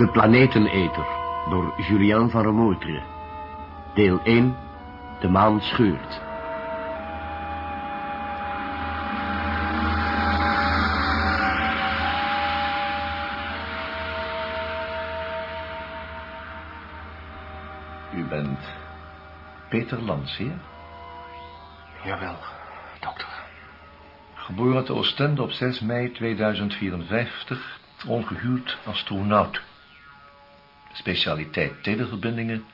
De Planeteneter door Julian van Remoetre. Deel 1. De maan scheurt. U bent Peter Lansier, Jawel, dokter. geboren te Oostende op 6 mei 2054, ongehuwd astronaut. Specialiteit televerbindingen,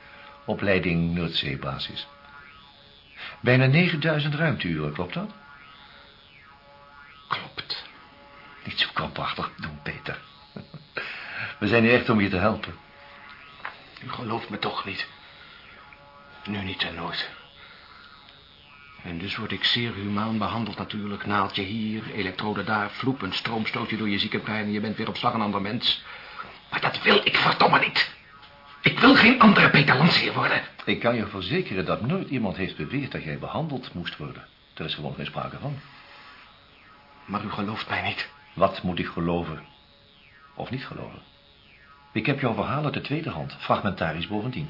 opleiding Noordzeebasis. Bijna 9000 ruimteuren, klopt dat? Klopt. Niet zo krampachtig doen, Peter. We zijn hier echt om je te helpen. U gelooft me toch niet. Nu niet en nooit. En dus word ik zeer humaan behandeld natuurlijk. Naaldje hier, elektrode daar, vloep, een stroomstootje door je zieke brein... en je bent weer op slag een ander mens. Maar dat wil ik verdomme niet. Ik wil geen andere Peter worden. Ik kan je verzekeren dat nooit iemand heeft beweerd dat jij behandeld moest worden. Er is gewoon geen sprake van. Maar u gelooft mij niet. Wat moet ik geloven? Of niet geloven? Ik heb jouw verhaal uit de tweede hand, fragmentarisch bovendien.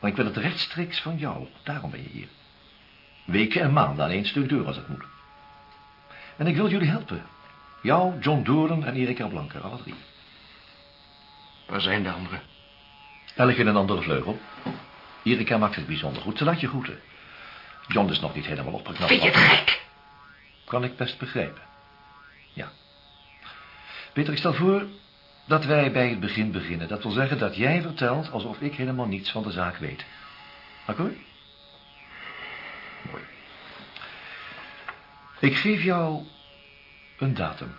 Maar ik wil het rechtstreeks van jou, daarom ben je hier. Weken en maanden aan één stuk deur als het moet. En ik wil jullie helpen. Jou, John Doorn en Erika Blanker, alle drie. Waar zijn de anderen? Elk in een andere vleugel. Erika maakt het bijzonder goed, ze laat je groeten. John is nog niet helemaal opgeknapt. Vind je het gek? Kan ik best begrijpen. Ja. Peter, ik stel voor dat wij bij het begin beginnen. Dat wil zeggen dat jij vertelt alsof ik helemaal niets van de zaak weet. Akkoord? Mooi. Ik geef jou een datum.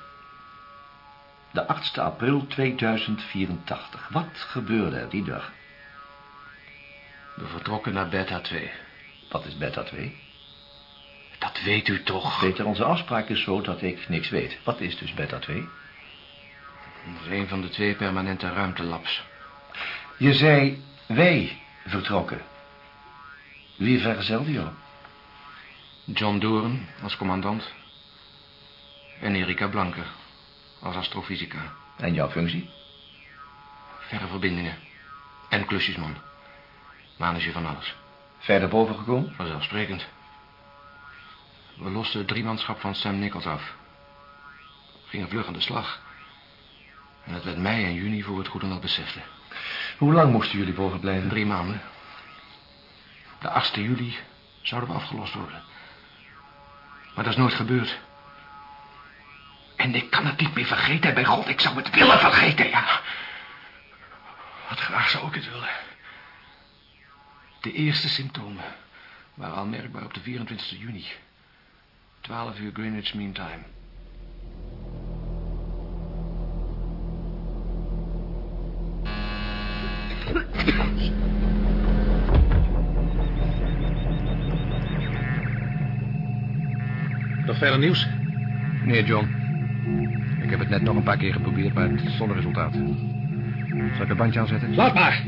De 8e april 2084. Wat gebeurde er die dag? We vertrokken naar Beta 2. Wat is beta 2? Dat weet u toch? Peter, onze afspraak is zo dat ik niks weet. Wat is dus beta 2? Dat is een van de twee permanente ruimtelabs. Je zei wij vertrokken. Wie vergezelde jou? John Doorn als commandant. En Erika Blanker als astrofysica. En jouw functie? Verre verbindingen. En klusjesman. Manager van alles. Verder boven gekomen? Vanzelfsprekend. We losten het driemanschap van Sam Nichols af. Gingen vlug aan de slag. En het werd mei en juni voor we het goed en wel beseften. Hoe lang moesten jullie boven blijven? Drie maanden. De 8e juli zouden we afgelost worden. Maar dat is nooit gebeurd. En ik kan het niet meer vergeten, bij God. Ik zou het willen vergeten, ja. Wat graag zou ik het willen. De eerste symptomen waren al merkbaar op de 24 juni. 12 uur Greenwich Mean Time. Nog verder nieuws? Nee, John. Ik heb het net nog een paar keer geprobeerd, maar zonder resultaat. Zal ik het bandje aanzetten? Laat maar.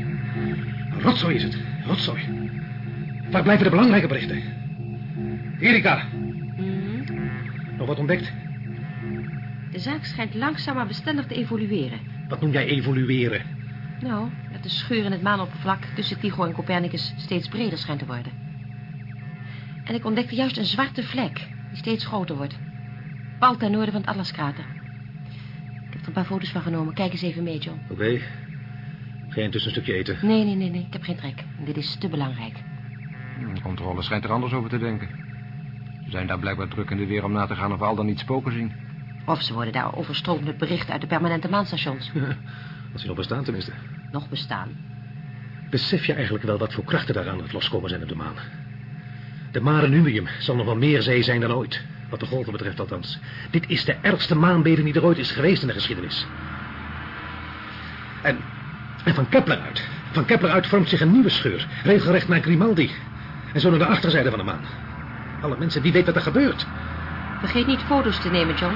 Rotzooi is het. Rotzooi. Waar blijven de belangrijke berichten? Erika. Nog wat ontdekt? De zaak schijnt langzaam maar bestendig te evolueren. Wat noem jij evolueren? Nou, dat de scheur in het maanoppervlak tussen Tycho en Copernicus steeds breder schijnt te worden. En ik ontdekte juist een zwarte vlek die steeds groter wordt. Pal ten noorden van het Atlaskrater. Ik heb er een paar foto's van genomen. Kijk eens even mee, John. Oké. Ga je intussen een stukje eten? Nee, nee, nee, nee. Ik heb geen trek. Dit is te belangrijk. De controle schijnt er anders over te denken. Ze zijn daar blijkbaar druk in de weer om na te gaan of we al dan niet spoken zien. Of ze worden daar overstroomd met berichten uit de permanente maanstations. Als die nog bestaan tenminste. Nog bestaan. Besef je eigenlijk wel wat voor krachten daar aan het loskomen zijn op de maan? De Mare Nubium zal nog wel meer zee zijn dan ooit. Wat de golven betreft althans. Dit is de ergste maanbeving die er ooit is geweest in de geschiedenis. En, en van Kepler uit. Van Kepler uit vormt zich een nieuwe scheur. Regelrecht naar Grimaldi. En zo naar de achterzijde van de maan. Alle mensen, wie weet wat er gebeurt. Vergeet niet foto's te nemen, John.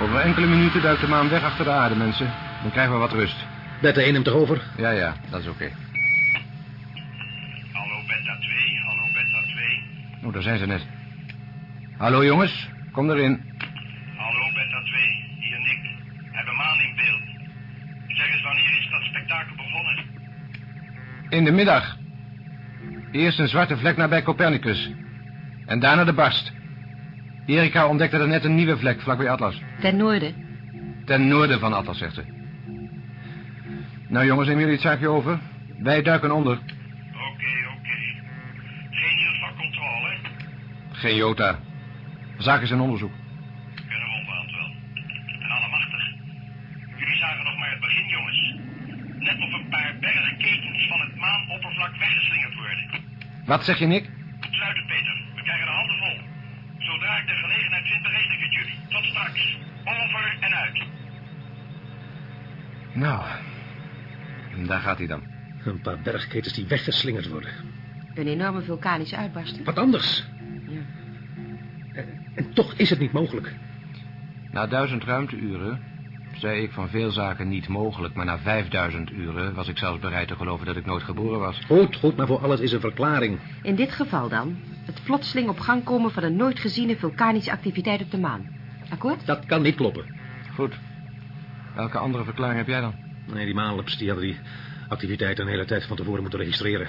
Over enkele minuten duikt de maan weg achter de aarde, mensen. Dan krijgen we wat rust. Beta 1 neemt erover. Ja, ja, dat is oké. Hallo Beta 2, hallo Beta 2. Oh, daar zijn ze net. Hallo, jongens. Kom erin. Hallo Beta 2, hier Nick. Hebben maan in beeld. Zeg Wanneer is dat spektakel begonnen? In de middag. Eerst een zwarte vlek nabij Copernicus. En daarna de barst. Erika ontdekte er net een nieuwe vlek vlakbij Atlas. Ten noorden. Ten noorden van Atlas, zegt ze. Nou jongens, nemen jullie het zaakje over? Wij duiken onder. Oké, oké. Geen nieuws van controle? Geen jota. De zaak is in onderzoek. Kunnen we onbehand wel. En allemachtig. Jullie zagen nog maar het begin, jongens. Net of een paar bergketens van het maanoppervlak weggeslingerd worden. Wat zeg je, Nick? Sluit het, Peter. We krijgen de handen vol. Zodra ik de gelegenheid vind, bericht ik het jullie. Tot straks. Over en uit. Nou, daar gaat hij dan. Een paar bergketens die weggeslingerd worden. Een enorme vulkanische uitbarsting. Wat anders. En toch is het niet mogelijk. Na duizend ruimteuren zei ik van veel zaken niet mogelijk... maar na vijfduizend uren was ik zelfs bereid te geloven dat ik nooit geboren was. Goed, goed, maar voor alles is een verklaring. In dit geval dan het plotseling op gang komen van een nooit geziene vulkanische activiteit op de maan. Akkoord? Dat kan niet kloppen. Goed. Welke andere verklaring heb jij dan? Nee, die maanlaps die hadden die activiteit een hele tijd van tevoren moeten registreren.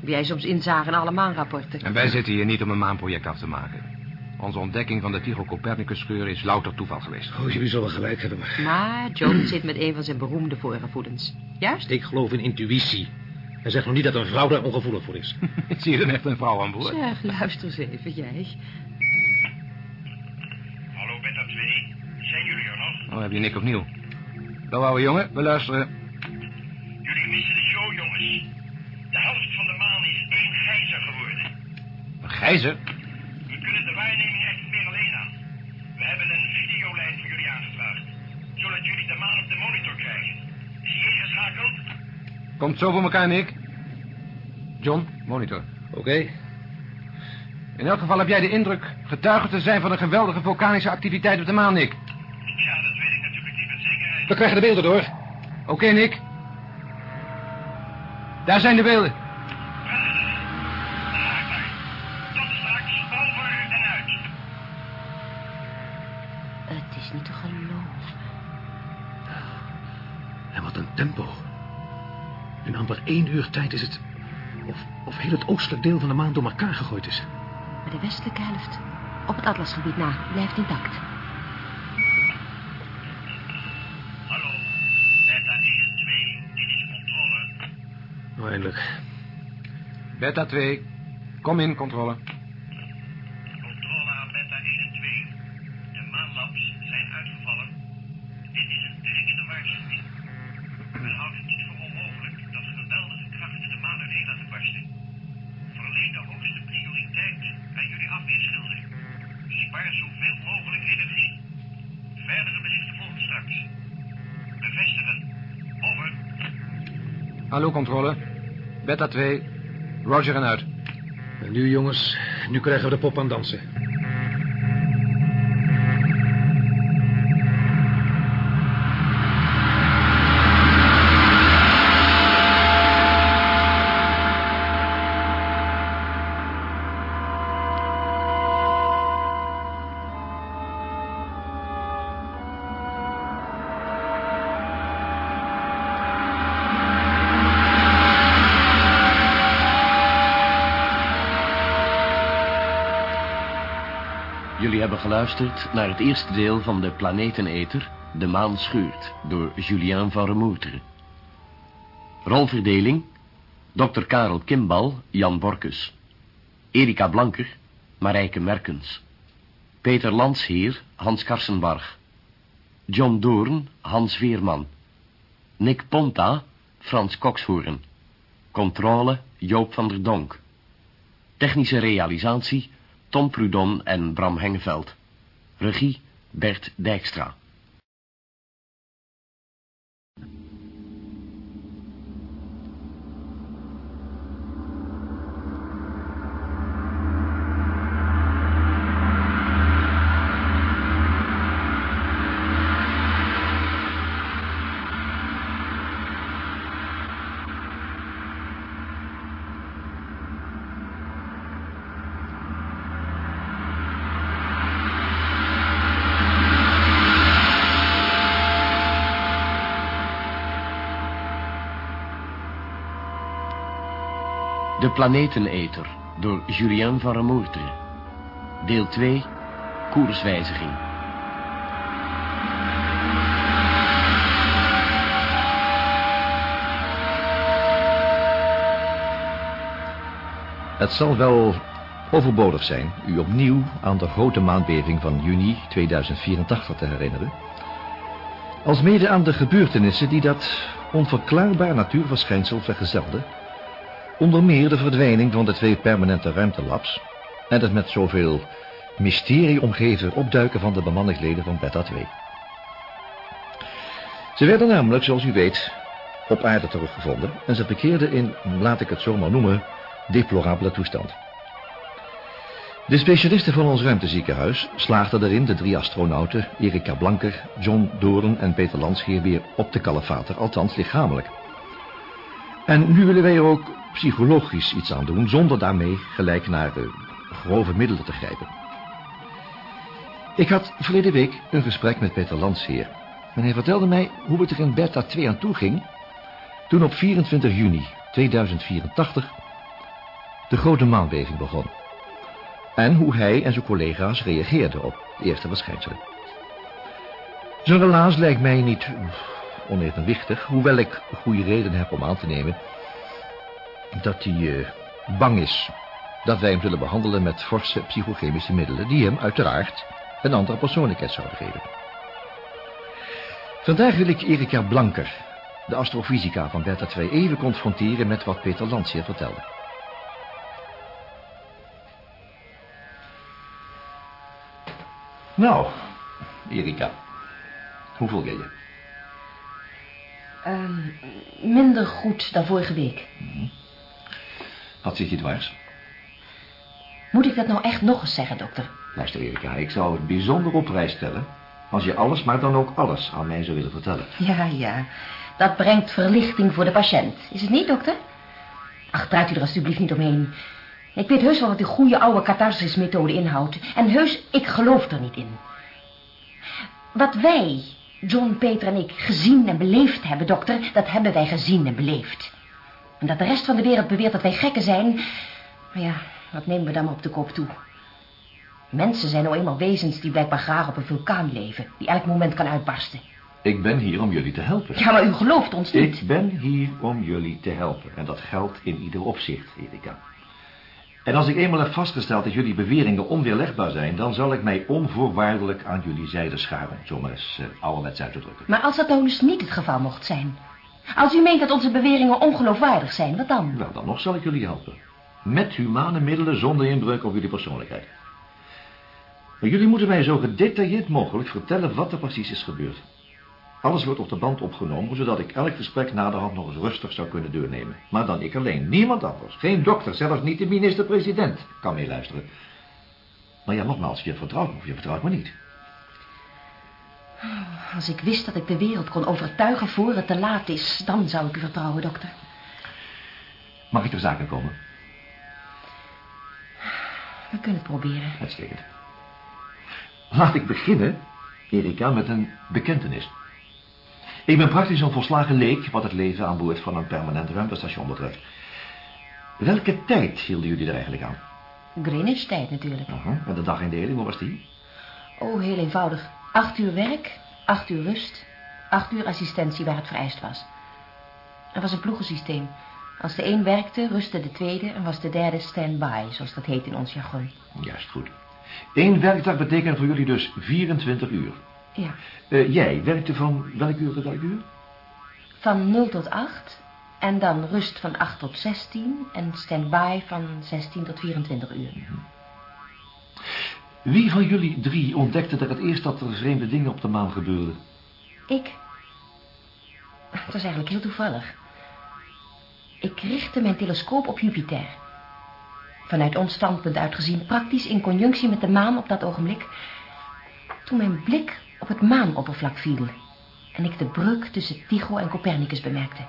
Wie jij soms inzagen in alle maanrapporten. En wij zitten hier niet om een maanproject af te maken. Onze ontdekking van de Tycho Copernicus-scheur is louter toeval geweest. Oh, jullie zullen gelijk hebben, maar... Maar John zit met een van zijn beroemde voorgevoelens. Juist? Ik geloof in intuïtie. En zeg nog niet dat een vrouw daar ongevoelig voor is. Ik zie er echt een vrouw aan boord. Zeg, luister eens even, jij. Hallo, Beta 2. Zijn jullie er nog? Oh, heb je Nick opnieuw. Wel, ouwe jongen, we luisteren. Jullie missen de show, jongens. De helft van de maan is één gijzer geworden. Een gijzer? De waarneming echt niet meer alleen aan. We hebben een videolijn voor jullie aangevraagd. Zodat jullie de maan op de monitor krijgen. Is die ingeschakeld? Komt zo voor elkaar, Nick. John, monitor. Oké. In elk geval heb jij de indruk getuige te zijn van een geweldige vulkanische activiteit op de maan, Nick. Ja, dat weet ik natuurlijk niet met zekerheid. We krijgen de beelden door. Oké, Nick. Daar zijn de beelden. Uur tijd is het... Of, of heel het oostelijk deel van de maan door elkaar gegooid is. Maar de westelijke helft, op het atlasgebied na, blijft intact. Hallo. Beta 1 en 2. Dit is controle. Nou, eindelijk. Beta 2. Kom in, controle. Controle controle. Beta 2. Roger en uit. En nu, jongens, nu krijgen we de pop aan dansen. Jullie hebben geluisterd naar het eerste deel van de Planeteneter, De Maan Scheurt, door Julien van Remoetre. Rolverdeling, Dr. Karel Kimbal, Jan Borkus. Erika Blanker, Marijke Merkens. Peter Landsheer, Hans Karsenbarg. John Doorn, Hans Veerman. Nick Ponta, Frans Kokshoorn. Controle, Joop van der Donk. Technische realisatie, Tom Prudon en Bram Hengeveld. Regie, Bert Dijkstra. Planeteneter door Julien van Remoertre. Deel 2, koerswijziging. Het zal wel overbodig zijn u opnieuw aan de grote maanbeving van juni 2084 te herinneren. Als mede aan de gebeurtenissen die dat onverklaarbaar natuurverschijnsel vergezelden. Onder meer de verdwijning van de twee permanente ruimtelabs en het met zoveel mysterie omgeven opduiken van de bemanningsleden van Beta 2. Ze werden namelijk, zoals u weet, op aarde teruggevonden en ze bekeerden in, laat ik het zo maar noemen, deplorabele toestand. De specialisten van ons ruimteziekenhuis slaagden erin de drie astronauten... Erika Blanker, John Doren en Peter Landsgeer weer op te kalefater, althans lichamelijk. En nu willen wij er ook psychologisch iets aan doen... zonder daarmee gelijk naar grove middelen te grijpen. Ik had verleden week een gesprek met Peter Landsheer... en hij vertelde mij hoe het er in Beta 2 aan toe ging... toen op 24 juni 2084 de grote maanbeving begon... En hoe hij en zijn collega's reageerden op de eerste verschijnselen. Zijn relaas lijkt mij niet onevenwichtig, hoewel ik goede reden heb om aan te nemen dat hij uh, bang is dat wij hem zullen behandelen met forse psychochemische middelen die hem uiteraard een andere persoonlijkheid zouden geven. Vandaag wil ik Erika Blanker, de astrofysica van Beta 2, even confronteren met wat Peter Lansier vertelde. Nou, Erika. Hoe voel jij je? Um, minder goed dan vorige week. Mm. Wat zit je dwars? Moet ik dat nou echt nog eens zeggen, dokter? Luister, Erika, ik zou het bijzonder op prijs stellen... als je alles, maar dan ook alles aan mij zou willen vertellen. Ja, ja. Dat brengt verlichting voor de patiënt. Is het niet, dokter? Ach, draait u er alstublieft niet omheen. Ik weet heus wel wat die goede oude catharsismethode inhoudt. En heus, ik geloof er niet in. Wat wij, John, Peter en ik, gezien en beleefd hebben, dokter... dat hebben wij gezien en beleefd. En dat de rest van de wereld beweert dat wij gekken zijn... Maar ja, wat nemen we dan maar op de kop toe? Mensen zijn nou eenmaal wezens die blijkbaar graag op een vulkaan leven... die elk moment kan uitbarsten. Ik ben hier om jullie te helpen. Ja, maar u gelooft ons niet. Ik ben hier om jullie te helpen. En dat geldt in ieder opzicht, Erika. En als ik eenmaal heb vastgesteld dat jullie beweringen onweerlegbaar zijn... dan zal ik mij onvoorwaardelijk aan jullie zijde scharen. Zo maar eens uh, ouderwets uit te drukken. Maar als dat nou dus niet het geval mocht zijn... als u meent dat onze beweringen ongeloofwaardig zijn, wat dan? Wel, dan nog zal ik jullie helpen. Met humane middelen zonder inbreuk op jullie persoonlijkheid. Maar jullie moeten mij zo gedetailleerd mogelijk vertellen wat er precies is gebeurd. Alles wordt op de band opgenomen, zodat ik elk gesprek naderhand nog eens rustig zou kunnen doornemen. Maar dan ik alleen, niemand anders. Geen dokter, zelfs niet de minister-president kan meeluisteren. Maar ja, nogmaals, je vertrouwt me of je vertrouwt me niet. Als ik wist dat ik de wereld kon overtuigen voor het te laat is, dan zou ik u vertrouwen, dokter. Mag ik ter zake komen? We kunnen het proberen. Uitstekend. Laat ik beginnen, Erika, met een bekentenis. Ik ben praktisch een volslagen leek wat het leven aan boord van een permanent ruimtestation betreft. Welke tijd hielden jullie er eigenlijk aan? Greenwich-tijd natuurlijk. Uh -huh. En de dagindeling, hoe was die? Oh, heel eenvoudig. Acht uur werk, acht uur rust, acht uur assistentie waar het vereist was. Er was een ploegensysteem. Als de een werkte, rustte de tweede en was de derde stand-by, zoals dat heet in ons jargon. Juist goed. Eén werkdag betekent voor jullie dus 24 uur. Ja. Uh, jij werkte van welk uur tot welk uur? Van 0 tot 8 en dan rust van 8 tot 16 en stand-by van 16 tot 24 uur. Wie van jullie drie ontdekte er het eerst dat er vreemde dingen op de maan gebeurden? Ik. Het was eigenlijk heel toevallig. Ik richtte mijn telescoop op Jupiter. Vanuit ons standpunt uitgezien praktisch in conjunctie met de maan op dat ogenblik. Toen mijn blik op het maanoppervlak viel... en ik de breuk tussen Tycho en Copernicus bemerkte.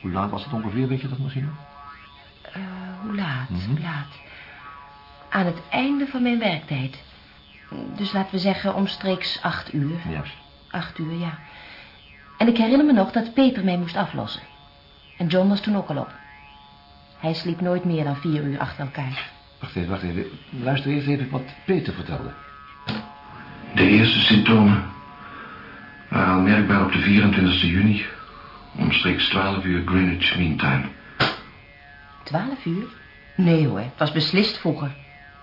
Hoe laat was het ongeveer, weet je dat misschien? Uh, hoe laat, mm -hmm. hoe laat? Aan het einde van mijn werktijd. Dus laten we zeggen omstreeks acht uur. Juist. Acht uur, ja. En ik herinner me nog dat Peter mij moest aflossen. En John was toen ook al op. Hij sliep nooit meer dan vier uur achter elkaar. Wacht even, wacht even. Luister eerst even wat Peter vertelde. De eerste symptomen waren al merkbaar op de 24 juni, omstreeks 12 uur Greenwich Mean Time. Twaalf uur? Nee hoor, het was beslist vroeger.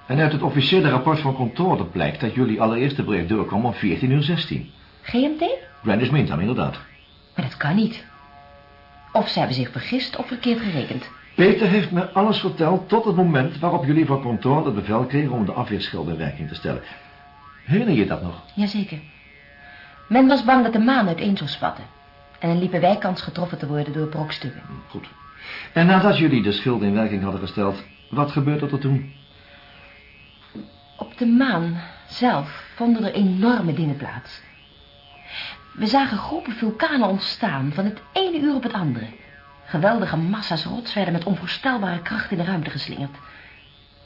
En uit het officiële rapport van controle blijkt dat jullie allereerste brief doorkwam om 14 uur 16. GMT? Greenwich Mean Time, inderdaad. Maar dat kan niet. Of ze hebben zich vergist of verkeerd gerekend. Peter heeft me alles verteld tot het moment waarop jullie van controle het bevel kregen om de afweerschilder in werking te stellen. Herinner je dat nog? Jazeker. Men was bang dat de maan uiteen zou spatten. En dan liepen wij kans getroffen te worden door brokstukken. Goed. En nadat jullie de schilder in werking hadden gesteld, wat gebeurde er toen? Op de maan zelf vonden er enorme dingen plaats. We zagen groepen vulkanen ontstaan van het ene uur op het andere. Geweldige massa's rots werden met onvoorstelbare kracht in de ruimte geslingerd.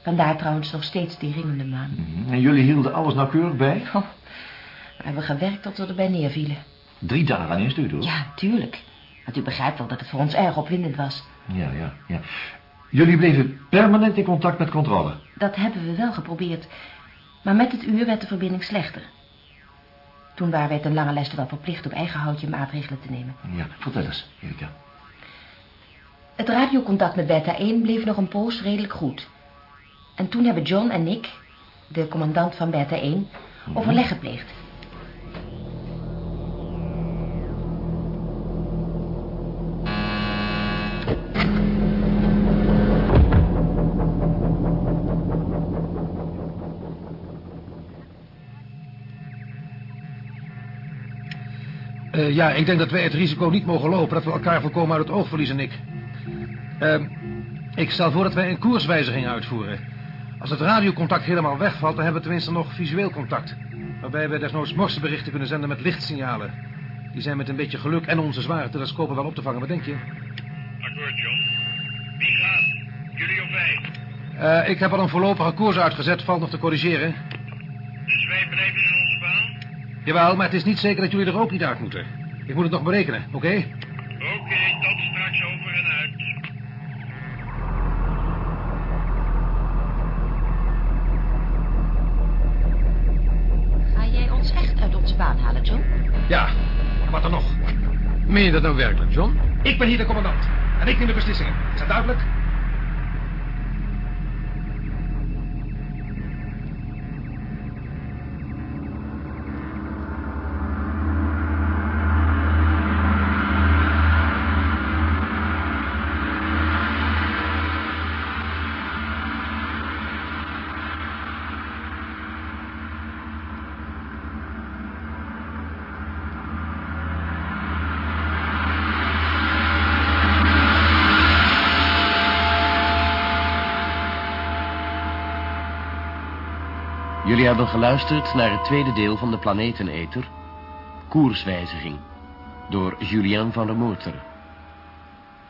Vandaar trouwens nog steeds die ringende maan. Mhm. En jullie hielden alles nauwkeurig bij? Oh, we hebben gewerkt tot we erbij neervielen. Drie dagen aan één stuk, hoor. Ja, tuurlijk. Want u begrijpt wel dat het voor ons erg opwindend was. Ja, ja, ja. Jullie bleven permanent in contact met controle. Dat hebben we wel geprobeerd. Maar met het uur werd de verbinding slechter. Toen waren wij ten lange leste wel verplicht op eigen houtje maatregelen te nemen. Ja, vertel eens, Erika. Het radiocontact met Beta 1 bleef nog een poos redelijk goed. En toen hebben John en ik, de commandant van Beta 1, overleg gepleegd. Eh, ja, ik denk dat wij het risico niet mogen lopen dat we elkaar volkomen uit het oog verliezen, Nick. Ehm, ik stel voor dat wij een koerswijziging uitvoeren. Als het radiocontact helemaal wegvalt, dan hebben we tenminste nog visueel contact. Waarbij we desnoods morseberichten kunnen zenden met lichtsignalen. Die zijn met een beetje geluk en onze zware telescopen wel op te vangen. Wat denk je? Akkoord, John. Wie gaat? Jullie of wij? Eh, ik heb al een voorlopige koers uitgezet, valt nog te corrigeren. Dus wij blijven in onze baan? Jawel, maar het is niet zeker dat jullie er ook niet uit moeten. Ik moet het nog berekenen, oké? Oké, tot straks over en uit. Jij ons echt uit onze baan halen, John? Ja, wat dan nog? Meen je dat nou werkelijk, John? Ik ben hier de commandant. En ik neem de beslissingen. Is dat duidelijk? Jullie hebben geluisterd naar het tweede deel van de Planeteneter, Koerswijziging, door Julien van der Moorter.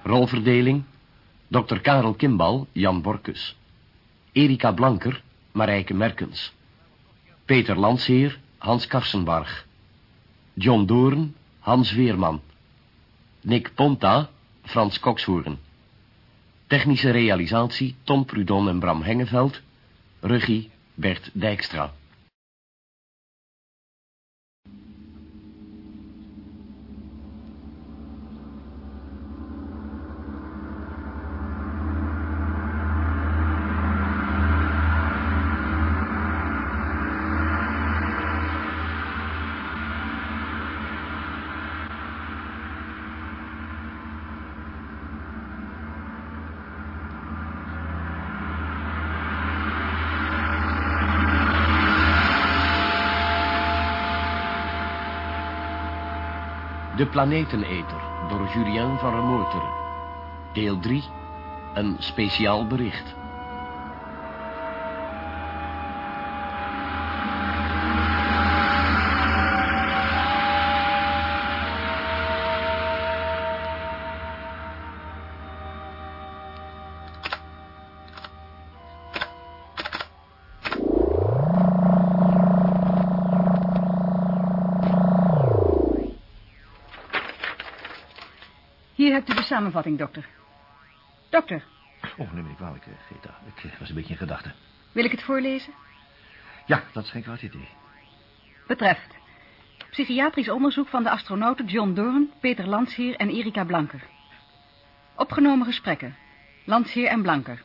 Rolverdeling, Dr. Karel Kimbal, Jan Borkus. Erika Blanker, Marijke Merkens. Peter Landsheer, Hans Karsenbarg. John Doorn, Hans Weerman. Nick Ponta, Frans Kokshoorn. Technische realisatie, Tom Prudon en Bram Hengeveld. Regie, Bert Dijkstra. De Planeteneter door Julien van der Moorteren. Deel 3. Een speciaal bericht. Samenvatting, dokter. Dokter, Oh, neem me niet kwalijk, eh, Greta. Ik eh, was een beetje in gedachten. Wil ik het voorlezen? Ja, dat is geen kwaad idee. Betreft. Psychiatrisch onderzoek van de astronauten John Doorn, Peter Landsheer en Erika Blanker. Opgenomen gesprekken. Landsheer en Blanker.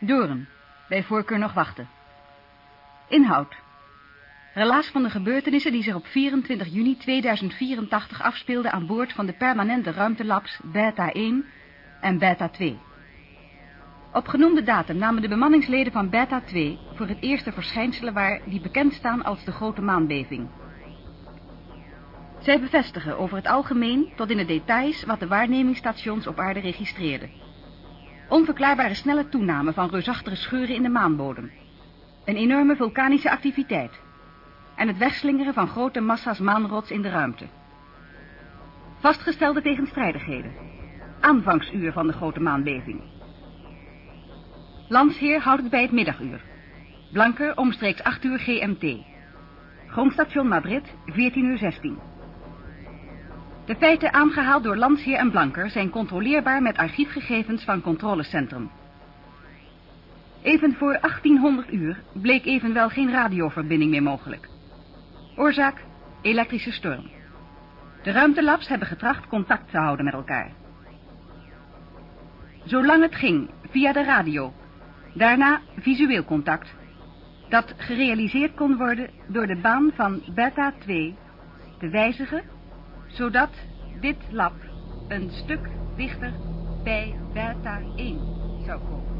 Doorn. Bij voorkeur nog wachten. Inhoud. Relaas van de gebeurtenissen die zich op 24 juni 2084 afspeelden aan boord van de permanente ruimtelabs Beta 1 en Beta 2. Op genoemde datum namen de bemanningsleden van Beta 2 voor het eerst de verschijnselen waar die bekend staan als de grote maanbeving. Zij bevestigen over het algemeen tot in de details wat de waarnemingsstations op aarde registreerden. Onverklaarbare snelle toename van reusachtige scheuren in de maanbodem. Een enorme vulkanische activiteit. En het wegslingeren van grote massa's maanrots in de ruimte. Vastgestelde tegenstrijdigheden. Aanvangsuur van de grote maanbeving. Landsheer houdt het bij het middaguur. Blanker omstreeks 8 uur GMT. Grondstation Madrid, 14 uur 16. De feiten aangehaald door Landsheer en Blanker zijn controleerbaar met archiefgegevens van controlecentrum. Even voor 1800 uur bleek evenwel geen radioverbinding meer mogelijk. Oorzaak? Elektrische storm. De ruimtelabs hebben getracht contact te houden met elkaar. Zolang het ging, via de radio. Daarna visueel contact. Dat gerealiseerd kon worden door de baan van beta 2 te wijzigen, zodat dit lab een stuk dichter bij beta 1 zou komen.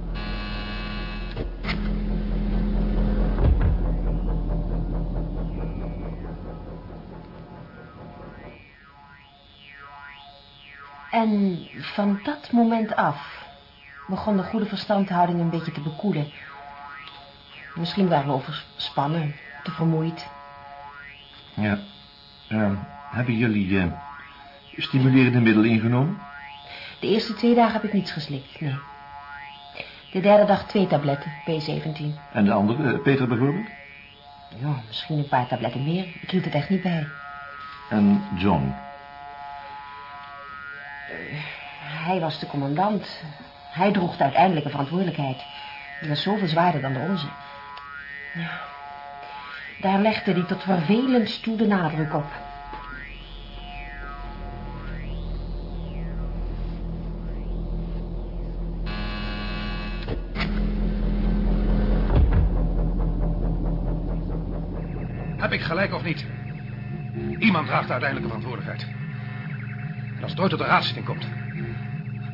En van dat moment af begon de goede verstandhouding een beetje te bekoelen. Misschien waren we overspannen, te vermoeid. Ja. Eh, hebben jullie eh, stimulerende middelen ingenomen? De eerste twee dagen heb ik niets geslikt, nee. De derde dag twee tabletten, P17. En de andere, eh, Peter bijvoorbeeld? Ja, misschien een paar tabletten meer. Ik hield het echt niet bij. En John? Hij was de commandant. Hij droeg de uiteindelijke verantwoordelijkheid. Die was zoveel zwaarder dan de onze. Ja. Daar legde hij tot vervelend toe de nadruk op. Heb ik gelijk of niet? Iemand draagt de uiteindelijke verantwoordelijkheid. En als het ooit tot de raadszitting komt...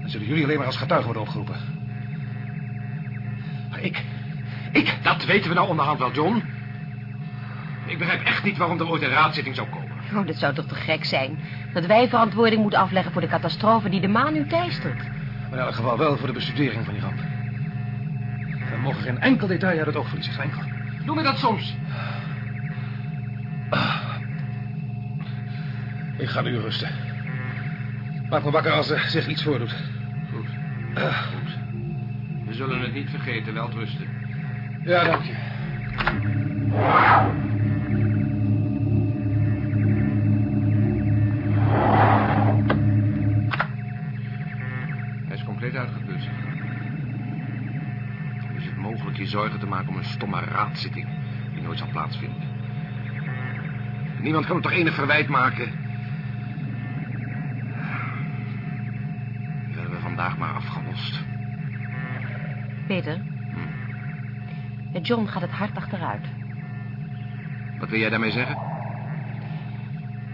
dan zullen jullie alleen maar als getuigen worden opgeroepen. Maar ik... Ik... Dat weten we nou onderhand wel, John. Ik begrijp echt niet waarom er ooit een raadzitting zou komen. Oh, dat zou toch te gek zijn. Dat wij verantwoording moeten afleggen voor de catastrofe die de maan nu teistert. Maar in elk geval wel voor de bestudering van die ramp. We mogen geen enkel detail uit het oog verliezen. Geen enkel. Doe me dat soms. Ik ga nu rusten. Maak me wakker als er zich iets voordoet. Goed. Goed. We zullen het niet vergeten, wel rusten. Ja, dank je. Hij is compleet uitgeput. Is het mogelijk je zorgen te maken om een stomme raadzitting die nooit zal plaatsvinden? Niemand kan hem toch enig verwijt maken? Peter? Met John gaat het hard achteruit. Wat wil jij daarmee zeggen?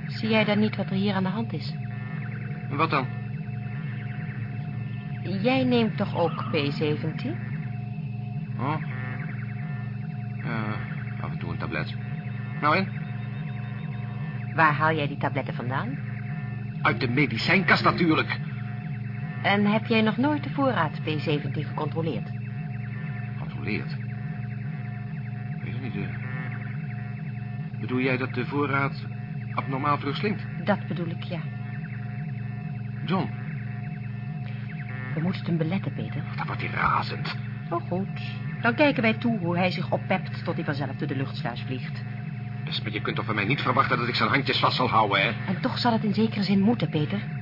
Zie jij dan niet wat er hier aan de hand is? Wat dan? Jij neemt toch ook P17? Oh. Ja, af en toe een tablet. Nou en? Waar haal jij die tabletten vandaan? Uit de medicijnkast natuurlijk. En heb jij nog nooit de voorraad P17 gecontroleerd? Controleerd. Weet je niet, eh. Bedoel jij dat de voorraad abnormaal terugslinkt? Dat bedoel ik, ja. John, We moeten het hem beletten, Peter. dan wordt hij razend. Oh, goed. Dan kijken wij toe hoe hij zich oppept tot hij vanzelf door de luchtsluis vliegt. Dus, maar je kunt toch van mij niet verwachten dat ik zijn handjes vast zal houden, hè? En toch zal het in zekere zin moeten, Peter.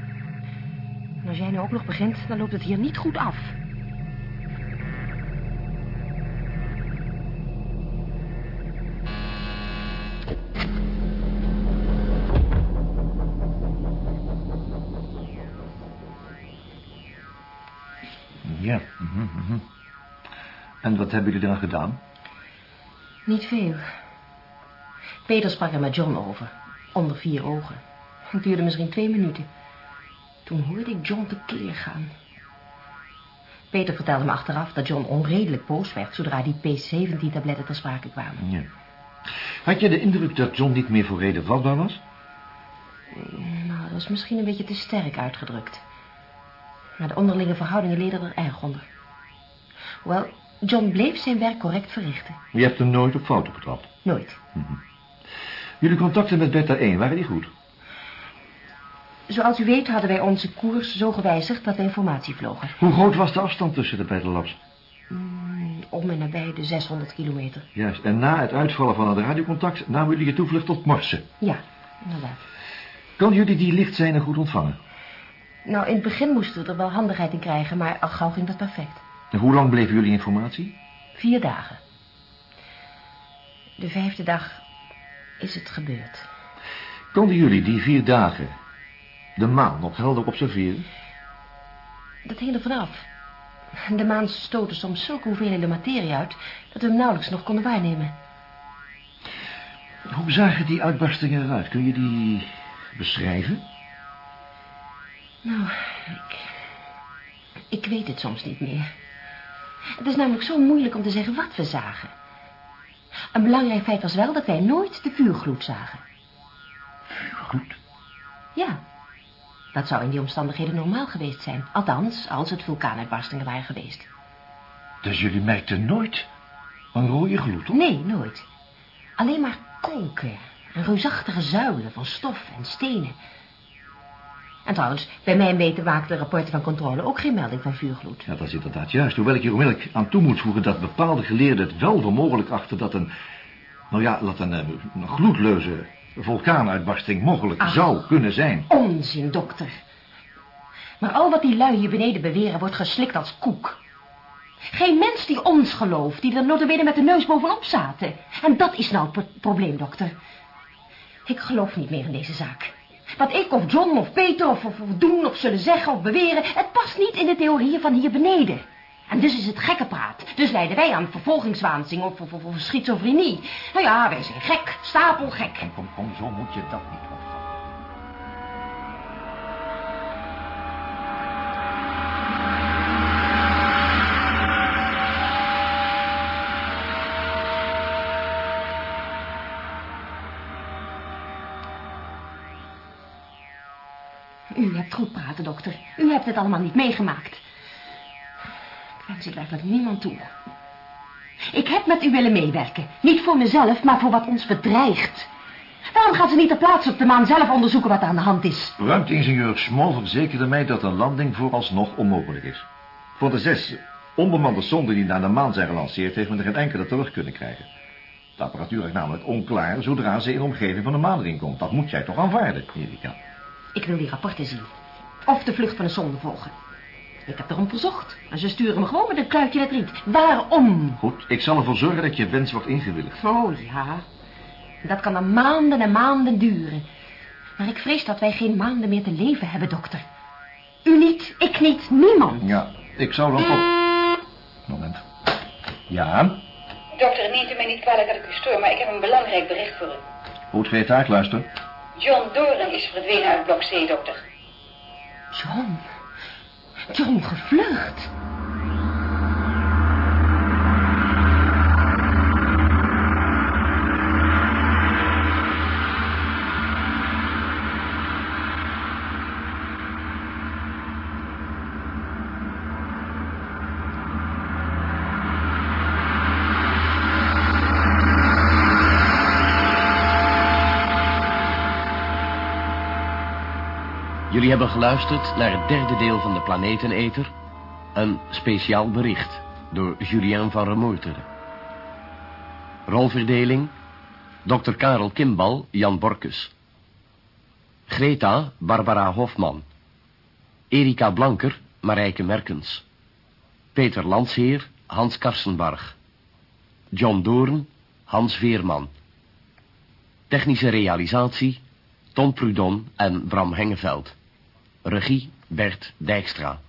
Als jij nu ook nog begint, dan loopt het hier niet goed af. Ja. mhm, mhm. En wat hebben jullie eraan gedaan? Niet veel. Peter sprak er met John over. Onder vier ogen. Het duurde misschien twee minuten. Toen hoorde ik John tekeer gaan. Peter vertelde me achteraf dat John onredelijk boos werd... zodra die P17-tabletten ter sprake kwamen. Ja. Had je de indruk dat John niet meer voor reden vatbaar was? Nou, dat is misschien een beetje te sterk uitgedrukt. Maar de onderlinge verhoudingen leden er erg onder. Hoewel, John bleef zijn werk correct verrichten. Je hebt hem nooit op fouten betrapt. Nooit. Jullie contacten met Beta 1, waren die goed? Zoals u weet hadden wij onze koers zo gewijzigd dat wij informatie vlogen. Hoe groot was de afstand tussen de Battle Labs? Mm, om en nabij de 600 kilometer. Juist, en na het uitvallen van het radiocontact namen jullie je toevlucht tot Marsen. Ja, inderdaad. Konden jullie die lichtzijnen goed ontvangen? Nou, in het begin moesten we er wel handigheid in krijgen, maar al gauw ging dat perfect. En hoe lang bleven jullie informatie? Vier dagen. De vijfde dag is het gebeurd. Konden jullie die vier dagen de maan nog helder observeren? Dat er vanaf. De maan stootte soms zulke hoeveelheden materie uit... dat we hem nauwelijks nog konden waarnemen. Hoe zagen die uitbarstingen eruit? Kun je die beschrijven? Nou, ik... Ik weet het soms niet meer. Het is namelijk zo moeilijk om te zeggen wat we zagen. Een belangrijk feit was wel dat wij nooit de vuurgloed zagen. Goed. Ja, dat zou in die omstandigheden normaal geweest zijn. Althans, als het vulkaanuitbarstingen waren geweest. Dus jullie merkten nooit een rode gloed, toch? Nee, nooit. Alleen maar kolken en reusachtige zuilen van stof en stenen. En trouwens, bij mijn weten maakten de rapporten van controle ook geen melding van vuurgloed. Ja, dat is inderdaad juist. Hoewel ik hier onmiddellijk aan toe moet voegen dat bepaalde geleerden het wel voor mogelijk achten dat een... Nou ja, dat een, eh, een gloedleuze vulkaanuitbarsting mogelijk Ach. zou kunnen zijn. Onzin, dokter. Maar al wat die lui hier beneden beweren wordt geslikt als koek. Geen mens die ons gelooft, die er notabene met de neus bovenop zaten. En dat is nou het pro- probleem, dokter. Ik geloof niet meer in deze zaak. Wat ik of John of Peter of, of, of doen of zullen zeggen of beweren... het past niet in de theorieën van hier beneden. En dus is het gekke praat. Dus leiden wij aan vervolgingswaanzin of, of, of, of schizofrenie. Nou ja, wij zijn gek, stapelgek. Kom, kom, kom, zo moet je dat niet opvatten. U hebt goed praten, dokter. U hebt het allemaal niet meegemaakt. Ik wens het werkelijk niemand toe. Ik heb met u willen meewerken. Niet voor mezelf, maar voor wat ons bedreigt. Waarom gaan ze niet ter plaatse op de maan zelf onderzoeken wat er aan de hand is? Ruimteingenieur Small verzekerde mij dat een landing vooralsnog onmogelijk is. Voor de zes onbemande sonden die naar de maan zijn gelanceerd... heeft men er geen enkele terug kunnen krijgen. De apparatuur is namelijk onklaar zodra ze in de omgeving van de maan komt. Dat moet jij toch aanvaarden, Erika? Ik wil die rapporten zien. Of de vlucht van de zonde volgen. Ik heb erom verzocht. En ze sturen me gewoon met een kluitje net riet. Waarom? Goed, ik zal ervoor zorgen dat je wens wordt ingewilligd. Oh ja. Dat kan dan maanden en maanden duren. Maar ik vrees dat wij geen maanden meer te leven hebben, dokter. U niet, ik niet, niemand. Ja, ik zou dan van... Moment. Ja, Dokter, neemt u mij niet kwalijk dat ik u stoor, maar ik heb een belangrijk bericht voor u. goed ga je taak luisteren. John Doren is verdwenen uit blok C, dokter. John. John gevlucht. Hebben geluisterd naar het derde deel van de Planeteneter. Een speciaal bericht door Julien van Remoerteren. Rolverdeling. Dr. Karel Kimbal, Jan Borkus. Greta, Barbara Hofman. Erika Blanker, Marijke Merkens. Peter Landsheer, Hans Karsenbarg. John Doorn, Hans Veerman. Technische realisatie, Ton Prudon en Bram Hengeveld. Regie, Bert Dijkstra.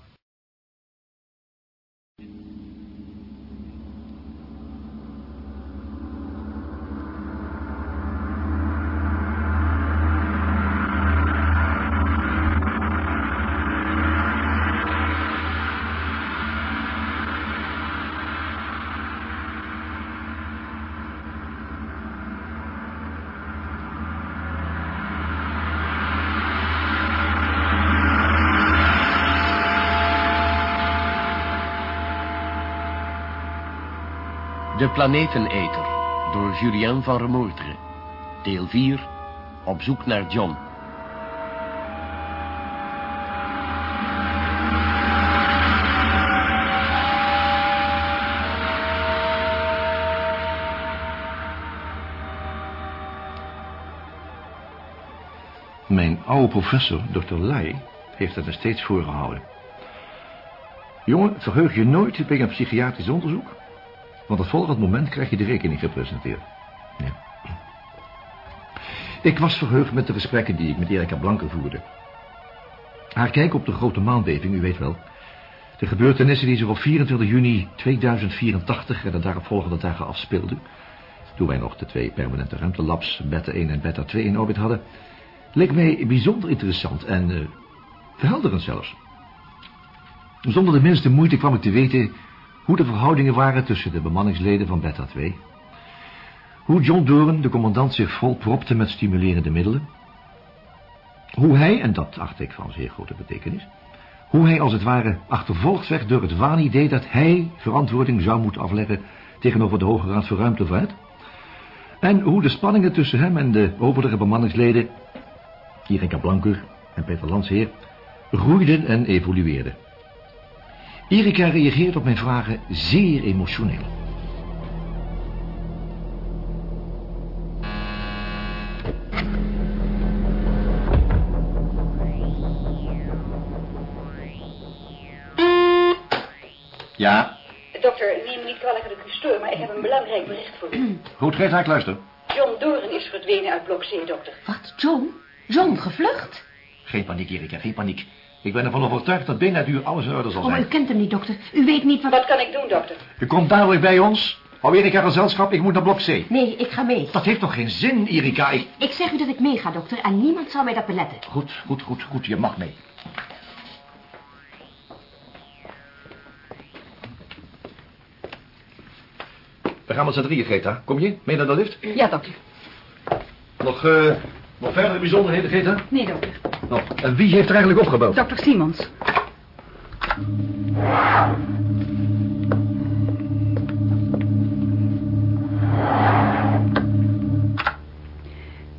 De Planeteneter door Julien van Remoertre. Deel 4. Op zoek naar John. Mijn oude professor, Dr. Lai, heeft het er steeds voorgehouden. Jongen, verheug je nooit bij een psychiatrisch onderzoek... want het volgende moment krijg je de rekening gepresenteerd. Ja. Ik was verheugd met de gesprekken die ik met Erika Blanke voerde. Haar kijk op de grote maanbeving, u weet wel. De gebeurtenissen die zich op 24 juni 2084 en de daaropvolgende dagen afspeelden... toen wij nog de twee permanente ruimtelabs, Beta 1 en Beta 2 in orbit hadden... leek mij bijzonder interessant en uh, verhelderend zelfs. Zonder de minste moeite kwam ik te weten hoe de verhoudingen waren tussen de bemanningsleden van Beta 2. Hoe John Doren, de commandant, zich volpropte met stimulerende middelen. Hoe hij, en dat acht ik van zeer grote betekenis... hoe hij als het ware achtervolgd werd door het waanidee dat hij verantwoording zou moeten afleggen... tegenover de Hoge Raad voor Ruimtevaart. En hoe de spanningen tussen hem en de overige bemanningsleden... Erika Blanker en Peter Landsheer... groeiden en evolueerden. Erika reageert op mijn vragen zeer emotioneel. Ja, Dokter, neem me niet kwalijk dat ik u stoor, maar ik heb een belangrijk bericht voor u. goed, geef haar ik luister. John Doren is verdwenen uit blok C, dokter. Wat, John? John, gevlucht? Geen paniek, Erika, geen paniek. Ik ben ervan overtuigd dat binnen het uur alles in orde zal Oh, maar u zijn. kent hem niet, dokter. U weet niet wat... Wat kan ik doen, dokter? U komt dadelijk bij ons. Hou Erika gezelschap, ik moet naar blok C. Nee, ik ga mee. Dat heeft toch geen zin, Erika? Ik... Ik zeg u dat ik mee ga, dokter, en niemand zal mij dat beletten. Goed, goed, goed, goed, je mag mee. We gaan met z'n drieën, Greta. Kom je? Mee naar de lift? Ja, dokter. Nog, eh, nog verdere bijzonderheden, Greta? Nee, dokter. Nog. En wie heeft er eigenlijk opgebeld? Dokter Simons.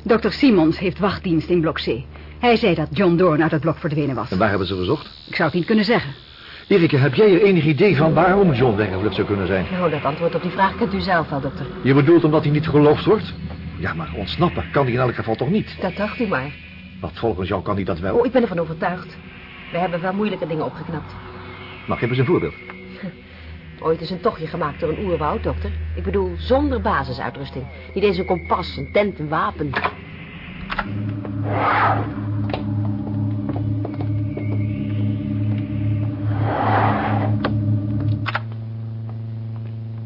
Dokter Simons heeft wachtdienst in blok C. Hij zei dat John Doorn uit het blok verdwenen was. En waar hebben ze gezocht? Ik zou het niet kunnen zeggen. Erika, heb jij er enig idee van waarom John weggevlucht zou kunnen zijn? Nou, dat antwoord op die vraag kent u zelf wel, dokter. Je bedoelt omdat hij niet geloofd wordt? Ja, maar ontsnappen kan hij in elk geval toch niet? Dat dacht u maar. Wat volgens jou kan hij dat wel? Oh, ik ben ervan overtuigd. We hebben wel moeilijke dingen opgeknapt. Maar geef eens een voorbeeld. Ooit is een tochtje gemaakt door een oerwoud, dokter. Ik bedoel, zonder basisuitrusting. Niet eens een kompas, een tent, een wapen.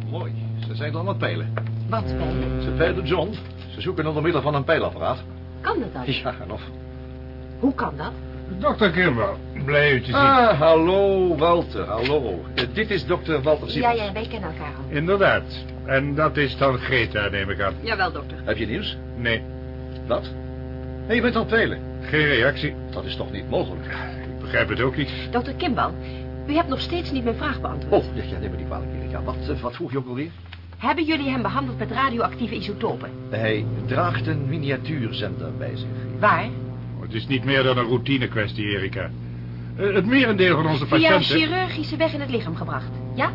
Mooi, ze zijn dan aan het peilen. Wat spelen? Ze peilen John. Ze zoeken onder middel van een peilapparaat. Kan dat dan? Ja, en of... Hoe kan dat? Dokter Kimball, blij u te zien. Ah, hallo Walter, hallo. Eh, dit is dokter Walter Ja, Simon. ja, wij kennen elkaar al. Inderdaad. En dat is dan Greta, neem ik aan. Jawel, dokter. Heb je nieuws? Nee, Wat? Nee, je bent aan het peilen. geen reactie. Dat is toch niet mogelijk? Ik begrijp het ook niet. Dokter Kimball, u hebt nog steeds niet mijn vraag beantwoord. Oh, ja, ja, neem me niet kwalijk, Erika. Wat, eh, wat vroeg je ook alweer? Hebben jullie hem behandeld met radioactieve isotopen? Hij draagt een miniatuurzender bij zich. Waar? Het is niet meer dan een routine kwestie, Erika. Eh, Het merendeel van onze Via een patiënten... chirurgische weg in het lichaam gebracht. Ja?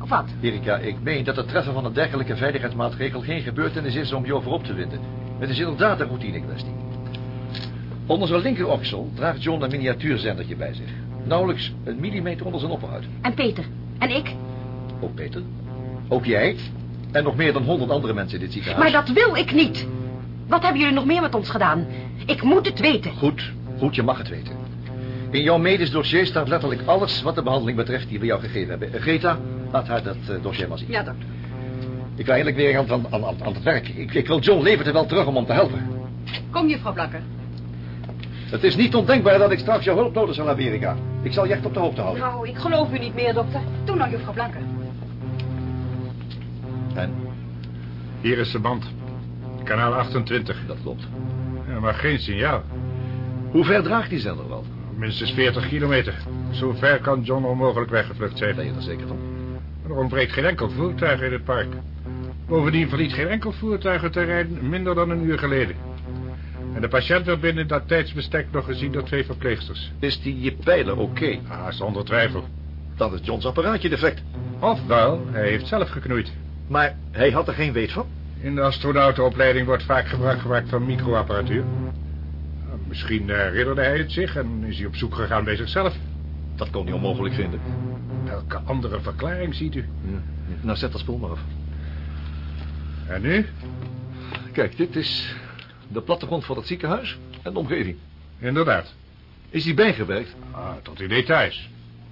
Of wat? Erika, ik meen dat het treffen van een dergelijke veiligheidsmaatregel geen gebeurtenis is om je over op te winden. Het is inderdaad een routine kwestie. Onder zijn linkeroksel draagt John een miniatuurzendertje bij zich. Nauwelijks een millimeter onder zijn opperhuid. En Peter. En ik. Ook Peter. Ook jij. En nog meer dan honderd andere mensen in dit ziekenhuis. Maar dat wil ik niet. Wat hebben jullie nog meer met ons gedaan? Ik moet het weten. Goed, goed, je mag het weten. In jouw medisch dossier staat letterlijk alles wat de behandeling betreft die we jou gegeven hebben. Eh, Greta, laat haar dat eh, dossier maar zien. Ja, dokter. Ik wil eindelijk weer aan, aan, aan, aan het werk. Ik, ik wil John Levert er wel terug om hem te helpen. Kom, juffrouw Blanker. Het is niet ondenkbaar dat ik straks jouw hulp nodig zal hebben, Erika. Ik zal je echt op de hoogte houden. Nou, ik geloof u niet meer, dokter. Doe nou, juffrouw Blanker. En? Hier is de band. Kanaal 28. Dat klopt. Ja, maar geen signaal. Hoe ver draagt die zender wel? Minstens 40 kilometer. Zo ver kan John onmogelijk weggevlucht zijn. Ben je er zeker van? Er ontbreekt geen enkel voertuig in het park. Bovendien verliet geen enkel voertuig het terrein minder dan een uur geleden. En de patiënt werd binnen dat tijdsbestek nog gezien door twee verpleegsters. Is die pijler oké? Ah, zonder twijfel. Dan is Johns apparaatje defect. Ofwel, hij heeft zelf geknoeid. Maar hij had er geen weet van? In de astronautenopleiding wordt vaak gebruik gemaakt van microapparatuur. Nou, Misschien herinnerde hij het zich en is hij op zoek gegaan bij zichzelf. Dat kon hij onmogelijk vinden. Welke andere verklaring ziet u? Ja. Nou, zet dat spul maar af. En nu? Kijk, dit is de plattegrond van het ziekenhuis en de omgeving. Inderdaad. Is die bijgewerkt? Ah, tot in details.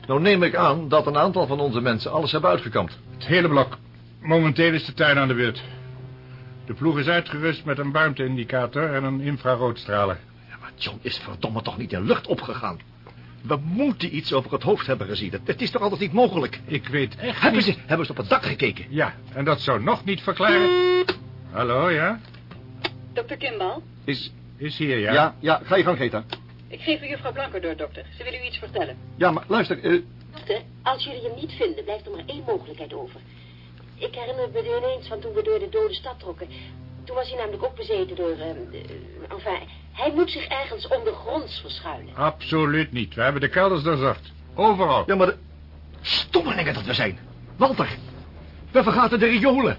Nou neem ik aan dat een aantal van onze mensen alles hebben uitgekampt. Het hele blok. Momenteel is de tuin aan de beurt. De ploeg is uitgerust met een warmteindicator en een infraroodstraler. Ja, maar John is verdomme toch niet in lucht opgegaan. We moeten iets over het hoofd hebben gezien. Het, het is toch altijd niet mogelijk? Ik weet echt Hebben niet... ze, hebben ze op het dak gekeken? Ja, en dat zou nog niet verklaren... Hallo, ja? Dokter Kimball, Is... Is hier, ja? Ja, ja, ga je gang, Greta. ik geef u juffrouw Blanker door, dokter. Ze wil u iets vertellen. Ja, maar luister, eh, Dokter, als jullie hem niet vinden, blijft er maar één mogelijkheid over. Ik herinner me ineens van toen we door de dode stad trokken. Toen was hij namelijk ook bezeten door... eh, eh, enfin, hij moet zich ergens ondergronds verschuilen. Absoluut niet. We hebben de kelders doorzocht. Overal. ja, maar de... Stommelingen dat we zijn. Walter, we vergaten de riolen.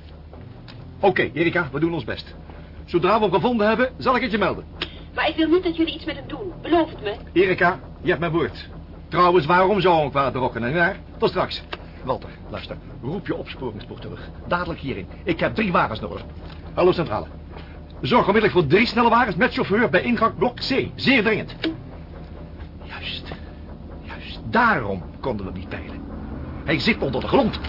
Oké, Erika, we doen ons best. Zodra we hem gevonden hebben, zal ik het je melden. Maar ik wil niet dat jullie iets met hem doen. Beloof het me. Erika, je hebt mijn woord. Trouwens, waarom zou een kwaad rokken, nietwaar? Tot straks. Walter, luister. Roep je opsporingsboek terug. Dadelijk hierin. Ik heb drie wagens nodig. Hallo, centrale. Zorg onmiddellijk voor drie snelle wagens met chauffeur bij ingang blok C. Zeer dringend. Juist. Juist. Daarom konden we hem niet peilen. Hij zit onder de grond.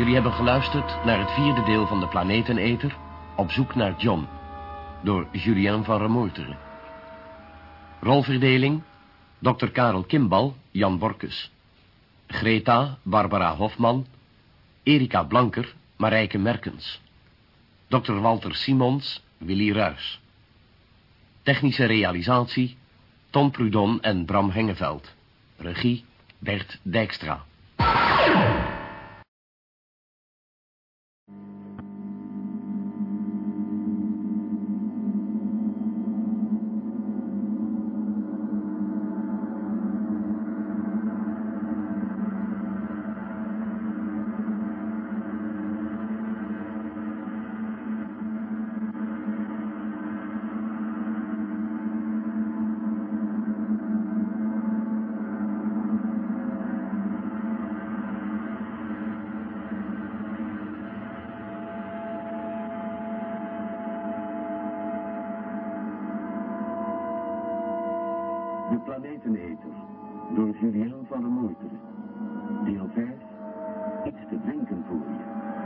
Jullie hebben geluisterd naar het vierde deel van de Planeteneter... Op zoek naar John, door Julien van Remoeteren. Rolverdeling, Dr. Karel Kimbal, Jan Borkus. Greta, Barbara Hofman. Erika Blanker, Marijke Merkens. Dr. Walter Simons, Willy Ruys. Technische realisatie, Tom Prudon en Bram Hengeveld. Regie, Bert Dijkstra. De Planeteneter, door Julien van der Moerteren. Deel 5, iets te drinken voor je.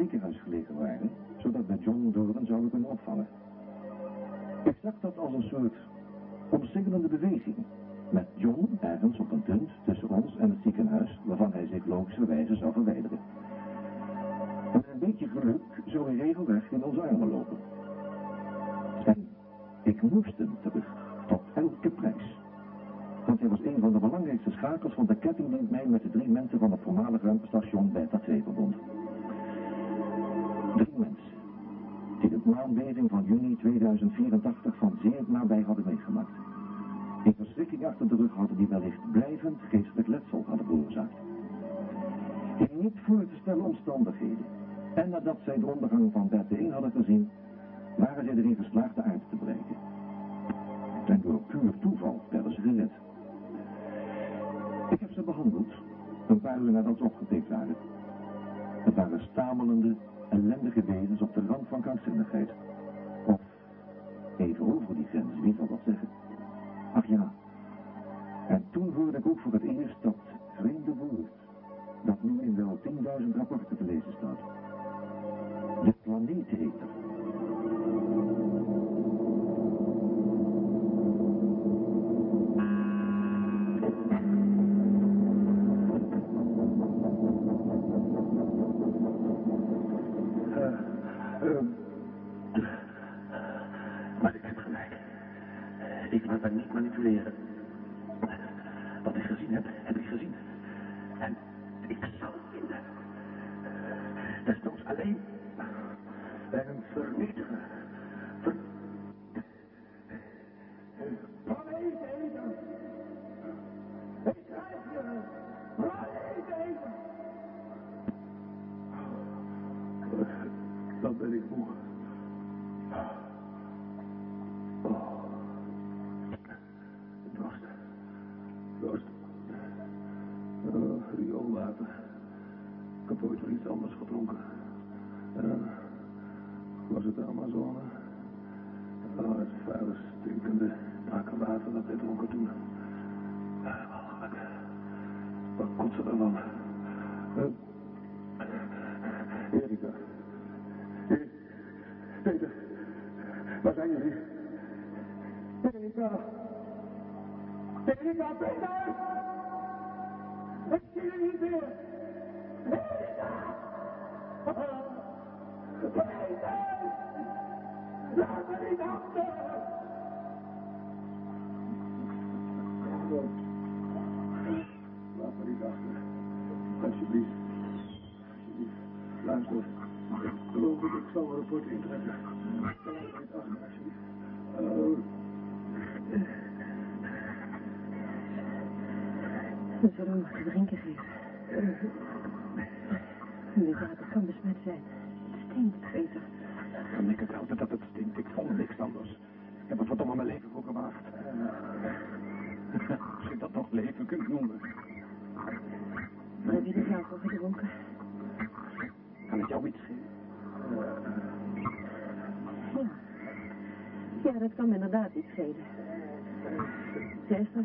Ziekenhuis gelegen waren, zodat we John Doren zouden kunnen opvangen. Ik zag dat als een soort omsingelende beweging, met John ergens op een punt tussen ons en het ziekenhuis, waarvan hij zich logischerwijze zou verwijderen. En met een beetje geluk zou hij regelrecht in onze armen lopen. En ik moest hem terug, tot elke prijs. Want hij was een van de belangrijkste schakels van de ketting die mij met de drie mensen van het voormalige ruimtestation Beta 2 verbond. Drie mensen die de maanbeving van juni 2084 van zeer nabij hadden meegemaakt. Een verschrikking achter de rug hadden die wellicht blijvend geestelijk letsel hadden veroorzaakt. In niet voor te stellen omstandigheden en nadat zij de ondergang van Beta 1 hadden gezien, waren zij erin geslaagd de aarde te bereiken. En door puur toeval werden ze gered. Ik heb ze behandeld, een paar uur nadat ze opgetikt waren. Het waren stamelende, ellendige wezens op de rand van krankzinnigheid. Of even over die grens, wie zal dat zeggen? Ach ja. En toen hoorde ik ook voor het eerst dat vreemde woord, dat nu in wel 10.000 rapporten te lezen staat. De planeeteter. Maar Desnoods alleen. En vernietigen. Ver... Planeeteter! Ik krijg je! Planeeteter! Dan ben ik moe. Anders gedronken. En dan was het de Amazone. Oh, het vuile, stinkende, brakke water dat wij dronken toen. Ja, walgelijk. Wat kotsen ervan.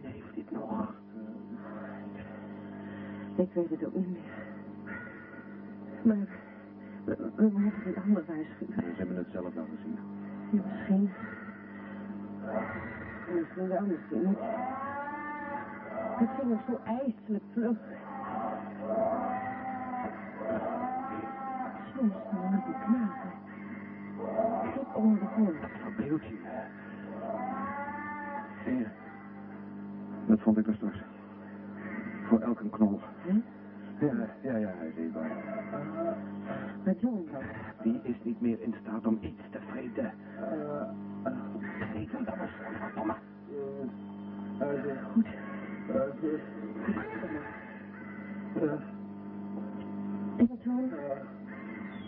zin heeft dit nog? Ik weet het ook niet meer. Maar we, we moeten een ander waarschuwen. Ze hebben het zelf al gezien. Ja, misschien. Misschien wel, misschien niet. Het ging nog zo ijselijk vlug. Soms dan met die knagen. Tot onder de grond. Verbeeld je. Vond ik er straks. Voor elke knol. Hè? Ja, ja, ja, hij is eetbaar. Maar John, Die is niet meer in staat om iets te vreten. Geef hem dan eens, verdomme. goed. John,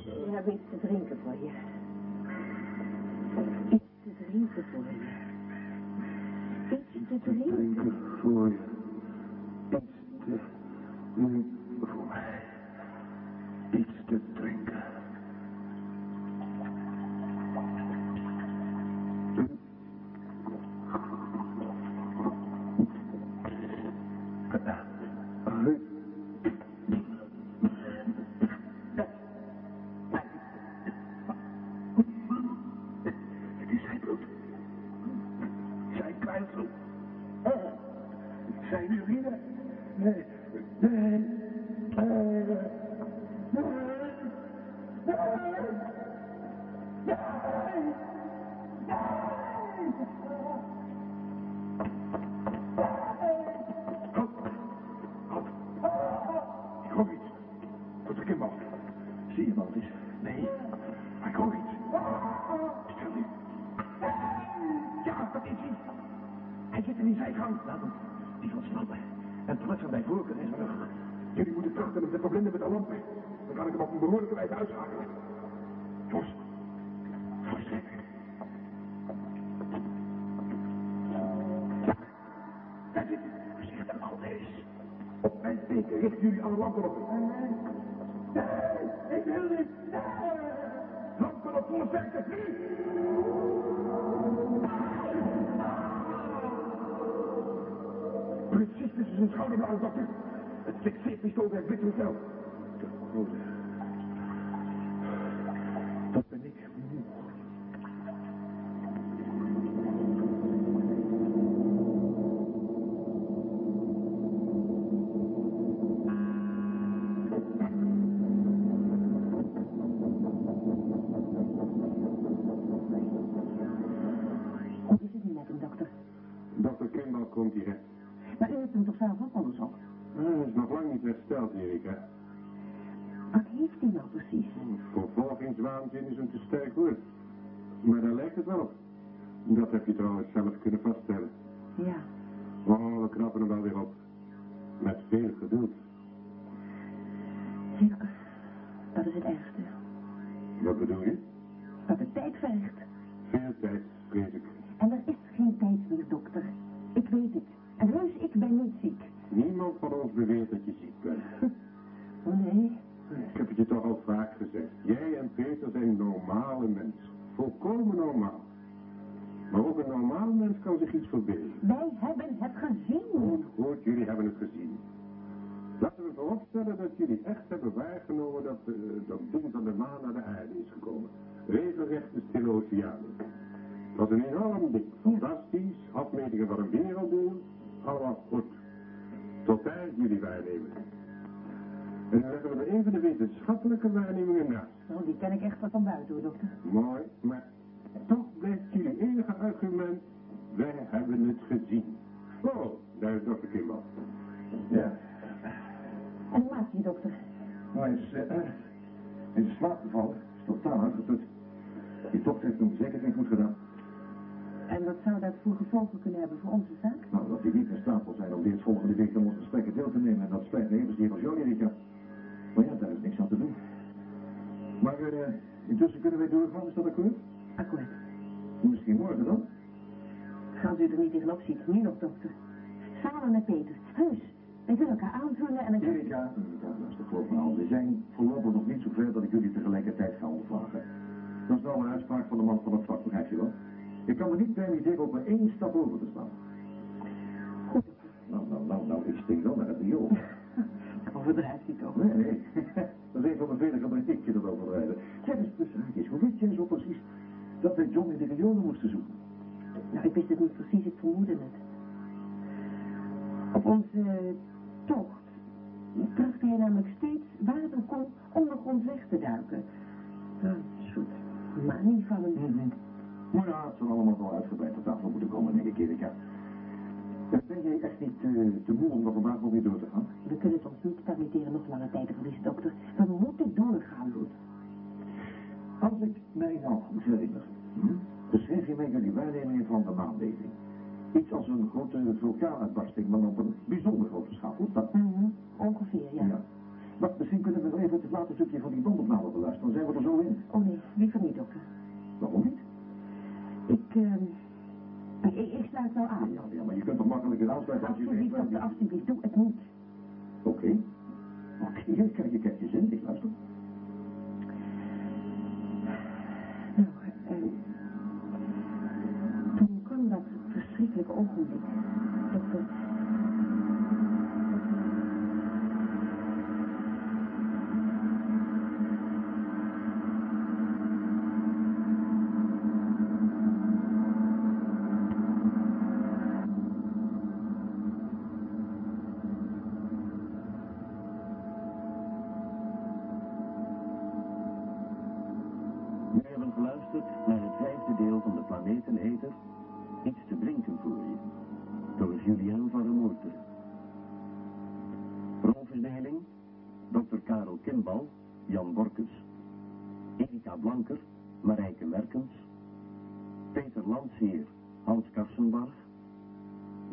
we hebben iets te drinken voor je. Iets te drinken voor je. Iets te drinken. Drinken voor je. Iets Mijn teken richten jullie alle lampen op. Nee, ik wil niet. Nee. Lampen op volle sterkte, nu! Precies tussen zijn schouderbladen, dokter. Het fixeerpistool werkt bitter snel. De grote. Je trouwens zelf kunnen vaststellen. Wetenschappelijke waarnemingen naast. Oh, die ken ik echt wel van buiten, hoor, dokter. Mooi, maar toch blijft jullie enige argument. Wij hebben het gezien. Oh, daar is dokter Kimball. Ja, En hoe maakt hij, dokter? maar hij is uh, in slaap gevallen. Is totaal uitgeput. Die dokter heeft hem zeker geen goed gedaan. En wat zou dat voor gevolgen kunnen hebben voor onze zaak? Nou, dat hij niet in staat zal zijn om dit volgende week aan ons gesprekken deel te nemen. En dat spijt me even zeer als jou, Erika. Maar ja, daar is niks aan te doen. Maar eh, intussen kunnen wij doorgaan, is dat akkoord? Akkoord. Misschien morgen dan? Gaan u er niet tegenop zitten, nu nog, dokter. Samen met Peter. Heus. Wij kunnen elkaar aanvullen en dan... Erika, Erika, luister, geloof me al. We zijn voorlopig nog niet zo ver dat ik jullie tegelijkertijd ga ondervragen. Dat is nou een uitspraak van de man van het vak, begrijp je wel? Ik kan me niet permitteren op er één stap over te staan. Overdrijft hij toch? Nee, nee. Dat is een van de vele gebreken dat overdrijven. Zeg eens, tussen haakjes, hoe weet jij zo precies dat wij John in de riolen moesten zoeken? Nou, ik wist het niet precies, ik vermoedde het. Op onze tocht trachtte hij namelijk steeds waar het ook kon ondergronds weg te duiken. Nou, Een soort manie van hem. Mhm. Maar ja, het zal allemaal wel uitgebreid op tafel moeten komen, denk ik, Erika. Ben jij echt niet eh, te moe om er vandaag nog weer door te gaan? We kunnen het ons niet permitteren nog langer tijd te verliezen, dokter. We moeten doorgaan. Goed. Als ik mij nou goed herinner, hm, beschreef je mij jullie waarnemingen van de maanbeving. Iets als een grote vulkaanuitbarsting, maar op een bijzonder grote schaal. Goed dat? Mhm, Ongeveer, ja. Ja. Maar misschien kunnen we nog even het laatste stukje van die bandopname beluisteren. Dan zijn we er zo in. Oh nee, liever niet, dokter. Waarom niet? Ik, ehm... ik, ik, ik sluit wel aan. Ja, ja, maar je kunt toch makkelijker aansluiten als je... Alsjeblieft, dokter, alsjeblieft, doe het niet. Oké. Oké, ik krijg je krijgt je zin. Ik luister. Nou, eh... Toen kwam dat verschrikkelijke ogenblik.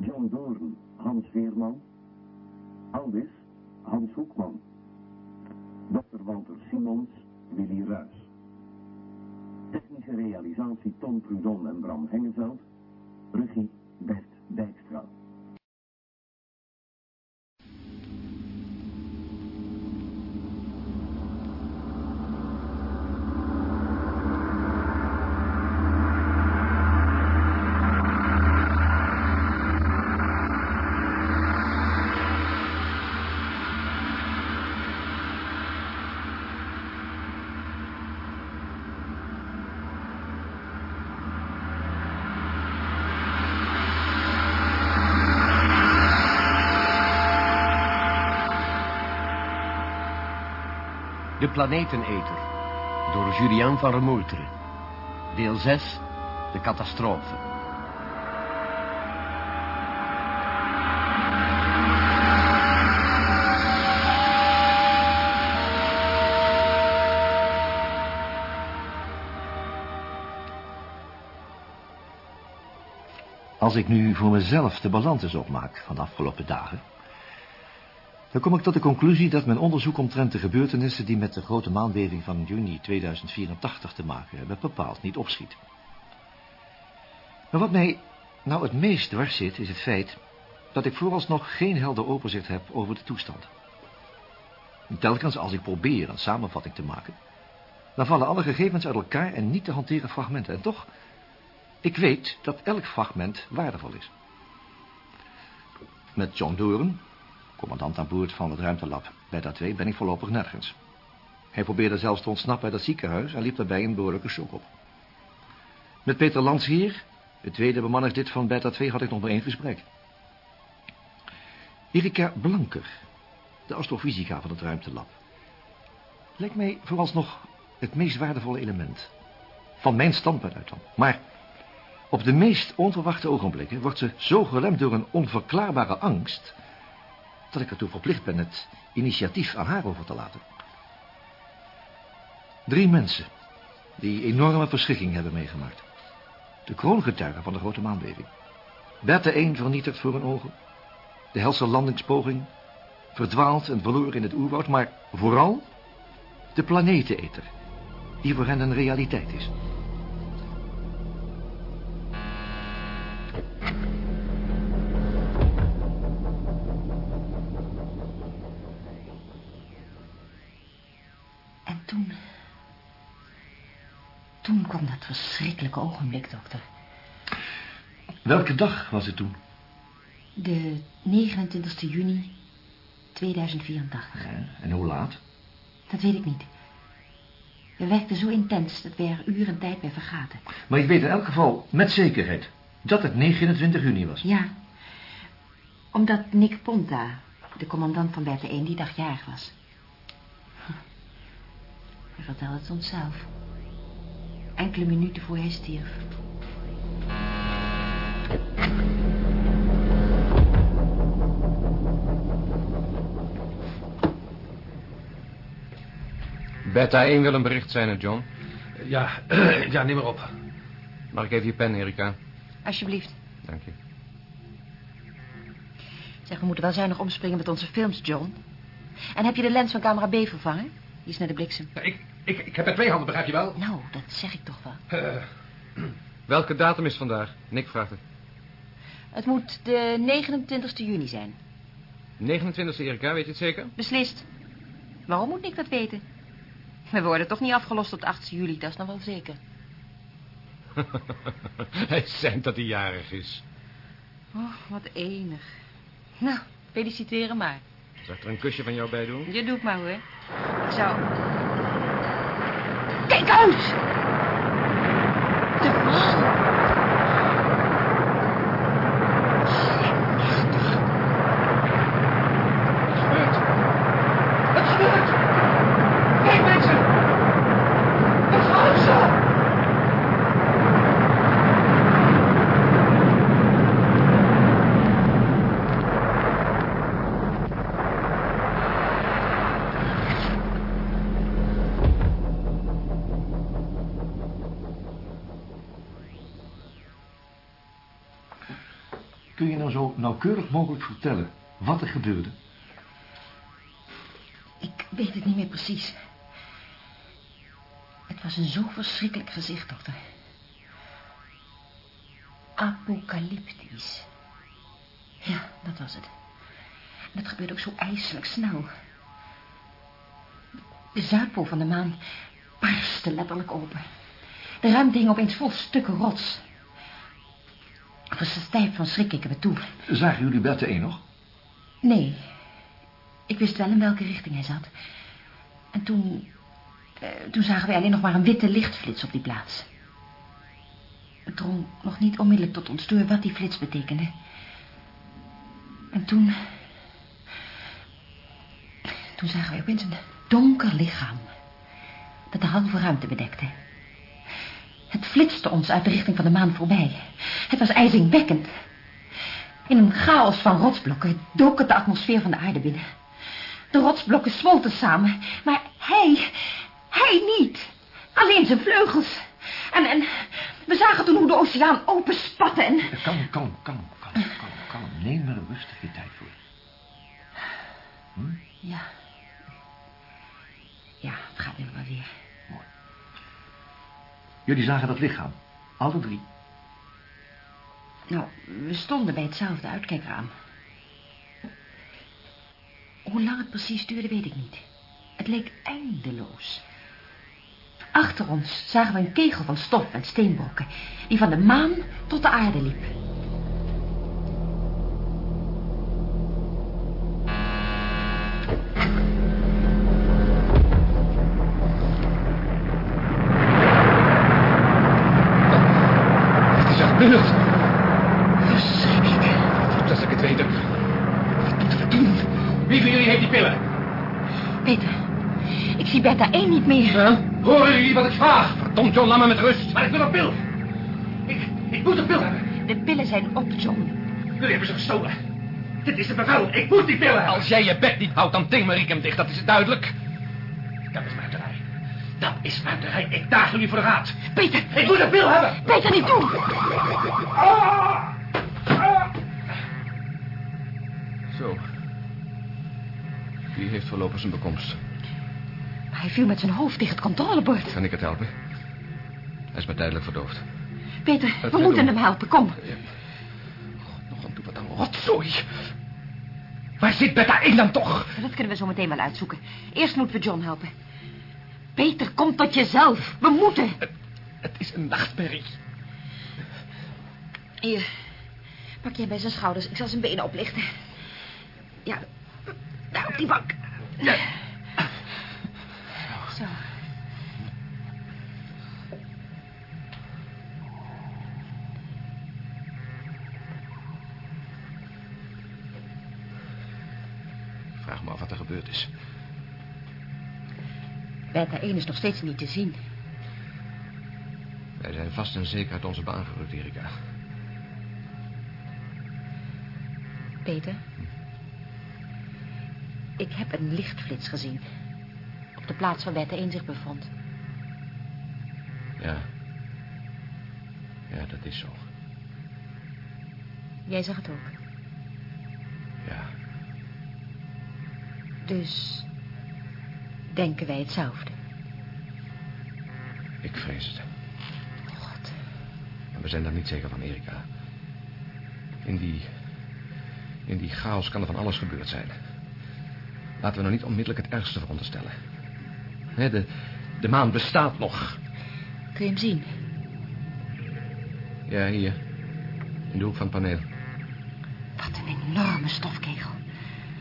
John Doorn, Hans Veerman. Aldis, Hans Hoekman. Dr. Walter Simons, Willy Ruys. Technische realisatie Tom Prudon en Bram Hengeveld. Regie Bert Dijkstra. Planeteneter, door Julien van Remoerteren. Deel 6, de catastrofe. Als ik nu voor mezelf de balans eens opmaak van afgelopen dagen... dan kom ik tot de conclusie dat mijn onderzoek omtrent de gebeurtenissen... die met de grote maanbeving van juni 2084 te maken hebben... bepaald niet opschiet. Maar wat mij nou het meest dwars zit, is het feit... dat ik vooralsnog geen helder overzicht heb over de toestand. En telkens als ik probeer een samenvatting te maken... dan vallen alle gegevens uit elkaar en niet te hanteren fragmenten. En toch... Ik weet dat elk fragment waardevol is. Met John Doren, commandant aan boord van het ruimtelab Beta 2, ben ik voorlopig nergens. Hij probeerde zelfs te ontsnappen uit het ziekenhuis en liep daarbij een behoorlijke shock op. Met Peter Landsheer, het tweede bemanningslid van Beta 2, had ik nog maar één gesprek. Erika Blanker, de astrofysica van het ruimtelab, lijkt mij vooralsnog het meest waardevolle element. Van mijn standpunt uit dan. Maar op de meest onverwachte ogenblikken wordt ze zo geremd door een onverklaarbare angst... dat ik ertoe verplicht ben het initiatief aan haar over te laten. Drie mensen die enorme verschrikking hebben meegemaakt. De kroongetuigen van de grote maanbeving. Bertha 1 vernietigd voor hun ogen. De helse landingspoging. Verdwaald en verloren in het oerwoud. Maar vooral de planeteneter. Die voor hen een realiteit is. Dat verschrikkelijke ogenblik, dokter. Welke dag was het toen? De 29 juni 2084. Ja, en hoe laat? Dat weet ik niet. We werkten zo intens dat we er uren tijd bij vergaten. Maar ik weet in elk geval met zekerheid dat het 29 juni was. Ja, omdat Nick Ponta, de commandant van Beta 1, die dag jarig was. Hij vertelde het ons zelf. Enkele minuten voor hij stierf. Beta 1 wil een bericht zijn, John. Ja, ja, neem maar op. Mag ik even je pen, Erika? Alsjeblieft. Dank je. Zeg, we moeten wel zuinig omspringen met onze films, John. En heb je de lens van camera B vervangen? Die is naar de bliksem. Ja, ik, ik, ik heb er twee handen, begrijp je wel? Nou, dat zeg ik toch wel. Eh, Welke datum is vandaag? Nick vraagt het. Het moet de 29e juni zijn. 29e Erika, weet je het zeker? Beslist. Waarom moet ik dat weten? We worden toch niet afgelost tot 8 juli, dat is nog wel zeker. Hij zei dat hij jarig is. Oh, wat enig. Nou, feliciteren maar. Zal ik er een kusje van jou bij doen? Je doet maar hoor. Ik zou... Uit! Zo nauwkeurig mogelijk vertellen wat er gebeurde? Ik weet het niet meer precies. Het was een zo verschrikkelijk gezicht, dokter. Apocalyptisch. Ja, dat was het. En dat gebeurde ook zo ijselijk snel. De zuidpool van de maan barstte letterlijk open. De ruimte hing opeens vol stukken rots. Ik was stijf van schrik, ik heb het toe. Zagen jullie Bette 1 nog? Nee. Ik wist wel in welke richting hij zat. En toen... eh, toen zagen wij alleen nog maar een witte lichtflits op die plaats. Het drong nog niet onmiddellijk tot ons door wat die flits betekende. En toen... Toen zagen wij opeens een donker lichaam... dat de halve ruimte bedekte. Het flitste ons uit de richting van de maan voorbij. Het was ijzingwekkend. In een chaos van rotsblokken dook het de atmosfeer van de aarde binnen. De rotsblokken smolten samen, maar hij, hij niet. Alleen zijn vleugels. En, en we zagen toen hoe de oceaan openspatte en... Kalm, kalm, kalm, kalm, kalm, kalm. Neem er rustig je tijd voor. Hm? Ja. Ja, het gaat nu maar weer. Jullie zagen dat lichaam. Alle drie. Nou, we stonden bij hetzelfde uitkijkraam. Hoe lang het precies duurde, weet ik niet. Het leek eindeloos. Achter ons zagen we een kegel van stof en steenbrokken... die van de maan tot de aarde liep. Wie van jullie heeft die pillen? Peter, ik zie Bertha 1 niet meer. Horen jullie wat ik vraag? Verdomd, John, laat me met rust. Maar ik wil een pil. Ik, ik moet een pil hebben. De pillen zijn op, John. Jullie hebben ze gestolen. Dit is een bevel. Ik moet die pillen hebben. Als jij je bek niet houdt, dan ting Marieke hem dicht. Dat is duidelijk. Dat is muiterij. Dat is muiterij. Ik daag jullie voor de raad. Peter! Ik moet een pil hebben. Peter, niet doen! Zo. Wie heeft voorlopig zijn bekomst? Maar hij viel met zijn hoofd tegen het controlebord. Kan ik het helpen? Hij is maar tijdelijk verdoofd. Peter, we moeten hem helpen. Kom. Nog aan toe wat een rotzooi. Waar zit Betta in dan toch? Dat kunnen we zo meteen wel uitzoeken. Eerst moeten we John helpen. Peter, kom tot jezelf. We moeten. Het is een nachtmerrie. Hier. Pak jij bij zijn schouders. Ik zal zijn benen oplichten. Ja. Daar op die bank. Zo. Vraag me af wat er gebeurd is. Beta 1 is nog steeds niet te zien. Wij zijn vast en zeker uit onze baan gerukt, Erika. Peter. Ik heb een lichtflits gezien. Op de plaats waar Beta 1 zich bevond. Ja. Ja, dat is zo. Jij zag het ook. Ja. Dus denken wij hetzelfde. Ik vrees het. God. Maar we zijn daar niet zeker van, Erika. In die... In die chaos kan er van alles gebeurd zijn. Laten we nou niet onmiddellijk het ergste veronderstellen. De, de maan bestaat nog. Kun je hem zien? Ja, hier. In de hoek van het paneel. Wat een enorme stofkegel.